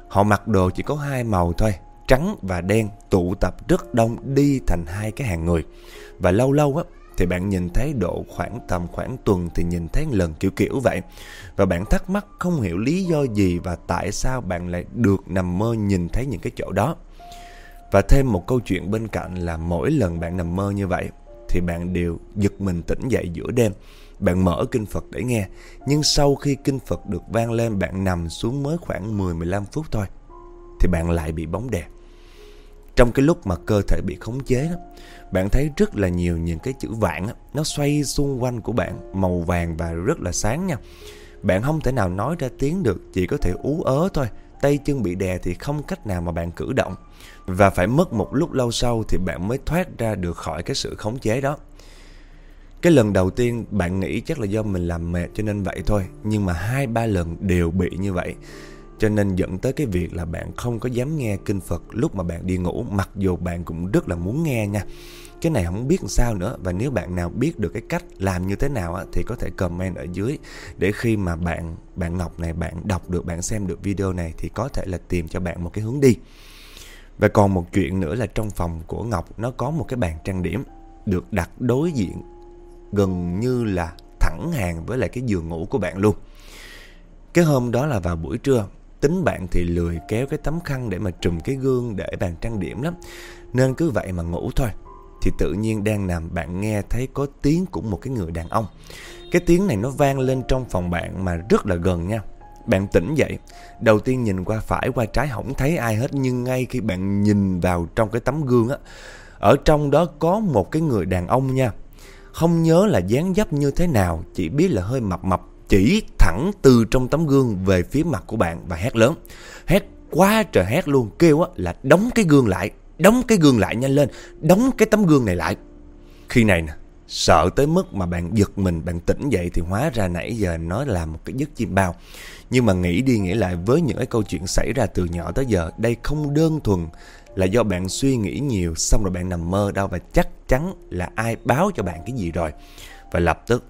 Họ mặc đồ chỉ có hai màu thôi, trắng và đen tụ tập rất đông đi thành hai cái hàng người. Và lâu lâu á, thì bạn nhìn thấy độ khoảng tầm khoảng tuần thì nhìn thấy lần kiểu kiểu vậy. Và bạn thắc mắc không hiểu lý do gì và tại sao bạn lại được nằm mơ nhìn thấy những cái chỗ đó. Và thêm một câu chuyện bên cạnh là mỗi lần bạn nằm mơ như vậy thì bạn đều giật mình tỉnh dậy giữa đêm. Bạn mở kinh Phật để nghe, nhưng sau khi kinh Phật được vang lên bạn nằm xuống mới khoảng 10-15 phút thôi thì bạn lại bị bóng đè. Trong cái lúc mà cơ thể bị khống chế đó, bạn thấy rất là nhiều những cái chữ vạn đó, nó xoay xung quanh của bạn màu vàng và rất là sáng nha. Bạn không thể nào nói ra tiếng được, chỉ có thể ú ớ thôi. Tay chân bị đè thì không cách nào mà bạn cử động. Và phải mất một lúc lâu sau thì bạn mới thoát ra được khỏi cái sự khống chế đó. Cái lần đầu tiên bạn nghĩ chắc là do mình làm mệt cho nên vậy thôi. Nhưng mà hai ba lần đều bị như vậy. Cho nên dẫn tới cái việc là bạn không có dám nghe kinh Phật lúc mà bạn đi ngủ Mặc dù bạn cũng rất là muốn nghe nha Cái này không biết sao nữa Và nếu bạn nào biết được cái cách làm như thế nào á, Thì có thể comment ở dưới Để khi mà bạn bạn Ngọc này bạn đọc được, bạn xem được video này Thì có thể là tìm cho bạn một cái hướng đi Và còn một chuyện nữa là trong phòng của Ngọc Nó có một cái bàn trang điểm Được đặt đối diện gần như là thẳng hàng với lại cái giường ngủ của bạn luôn cái hôm đó là vào buổi trưa Tính bạn thì lười kéo cái tấm khăn để mà trùm cái gương để bàn trang điểm lắm. Nên cứ vậy mà ngủ thôi. Thì tự nhiên đang nằm bạn nghe thấy có tiếng của một cái người đàn ông. Cái tiếng này nó vang lên trong phòng bạn mà rất là gần nha. Bạn tỉnh dậy, đầu tiên nhìn qua phải qua trái không thấy ai hết nhưng ngay khi bạn nhìn vào trong cái tấm gương á, ở trong đó có một cái người đàn ông nha. Không nhớ là dáng dấp như thế nào, chỉ biết là hơi mập mập chỉ thẳng từ trong tấm gương về phía mặt của bạn và hét lớn. Hét quá trời hét luôn, kêu á là đóng cái gương lại, đóng cái gương lại nhanh lên, đóng cái tấm gương này lại. Khi này nè, sợ tới mức mà bạn giật mình, bạn tỉnh dậy thì hóa ra nãy giờ nó là một cái giấc chim bao. Nhưng mà nghĩ đi nghĩ lại với những cái câu chuyện xảy ra từ nhỏ tới giờ, đây không đơn thuần là do bạn suy nghĩ nhiều, xong rồi bạn nằm mơ đâu và chắc chắn là ai báo cho bạn cái gì rồi. Và lập tức,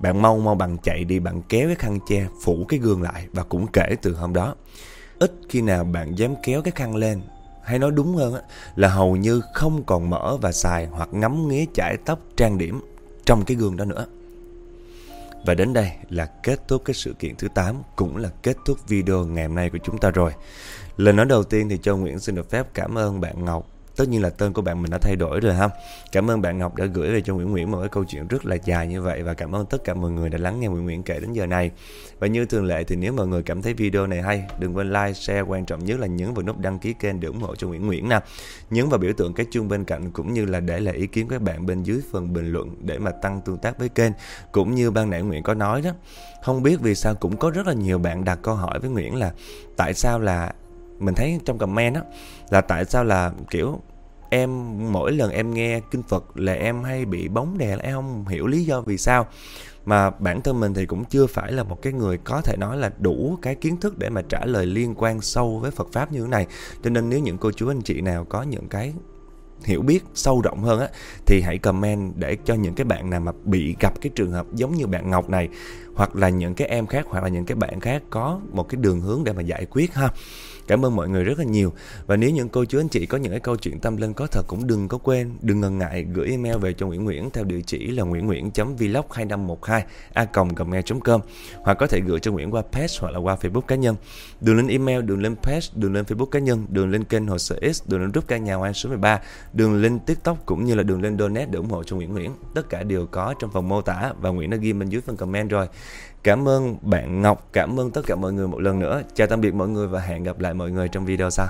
bạn mau mau bằng chạy đi, bạn kéo cái khăn che, phủ cái gương lại và cũng kể từ hôm đó. Ít khi nào bạn dám kéo cái khăn lên hay nói đúng hơn là hầu như không còn mở và xài hoặc ngắm nghía chải tóc trang điểm trong cái gương đó nữa. Và đến đây là kết thúc cái sự kiện thứ 8 cũng là kết thúc video ngày hôm nay của chúng ta rồi. Lời nói đầu tiên thì Châu Nguyễn xin được phép cảm ơn bạn Ngọc. Tất nhiên là tên của bạn mình đã thay đổi rồi ha. Cảm ơn bạn Ngọc đã gửi về cho Nguyễn Nguyễn một cái câu chuyện rất là dài như vậy và cảm ơn tất cả mọi người đã lắng nghe Nguyễn Nguyễn kể đến giờ này. Và như thường lệ thì nếu mọi người cảm thấy video này hay, đừng quên like, share, quan trọng nhất là nhấn vào nút đăng ký kênh để ủng hộ cho Nguyễn Nguyễn nè nhấn vào biểu tượng cái chuông bên cạnh cũng như là để lại ý kiến của các bạn bên dưới phần bình luận để mà tăng tương tác với kênh, cũng như ban nãy Nguyễn có nói đó. Không biết vì sao cũng có rất là nhiều bạn đặt câu hỏi với Nguyễn là tại sao là mình thấy trong comment á, là tại sao là, kiểu, em, mỗi lần em nghe kinh Phật là em hay bị bóng đè em không hiểu lý do vì sao. Mà bản thân mình thì cũng chưa phải là một cái người có thể nói là đủ cái kiến thức để mà trả lời liên quan sâu với Phật pháp như thế này. Cho nên nếu những cô chú anh chị nào có những cái hiểu biết sâu rộng hơn á, thì hãy comment để cho những cái bạn nào mà bị gặp cái trường hợp giống như bạn Ngọc này, hoặc là những cái em khác, hoặc là những cái bạn khác có một cái đường hướng để mà giải quyết ha. Cảm ơn mọi người rất là nhiều. Và nếu những cô chú anh chị có những cái câu chuyện tâm linh có thật cũng đừng có quên, đừng ngần ngại gửi email về cho Nguyễn Nguyễn theo địa chỉ là nguyễn nguyễn vlog 2512 a gmail.com hoặc có thể gửi cho Nguyễn qua page hoặc là qua Facebook cá nhân. Đường lên email, đường lên page, đường lên Facebook cá nhân, đường lên kênh hồ sơ X, đường lên group ca nhà Hoa số 13, đường lên TikTok cũng như là đường lên donate để ủng hộ cho Nguyễn Nguyễn. Tất cả đều có trong phần mô tả và Nguyễn đã ghi bên dưới phần comment rồi. Cảm ơn bạn Ngọc, cảm ơn tất cả mọi người một lần nữa. Chào tạm biệt mọi người và hẹn gặp lại mọi người trong video sau.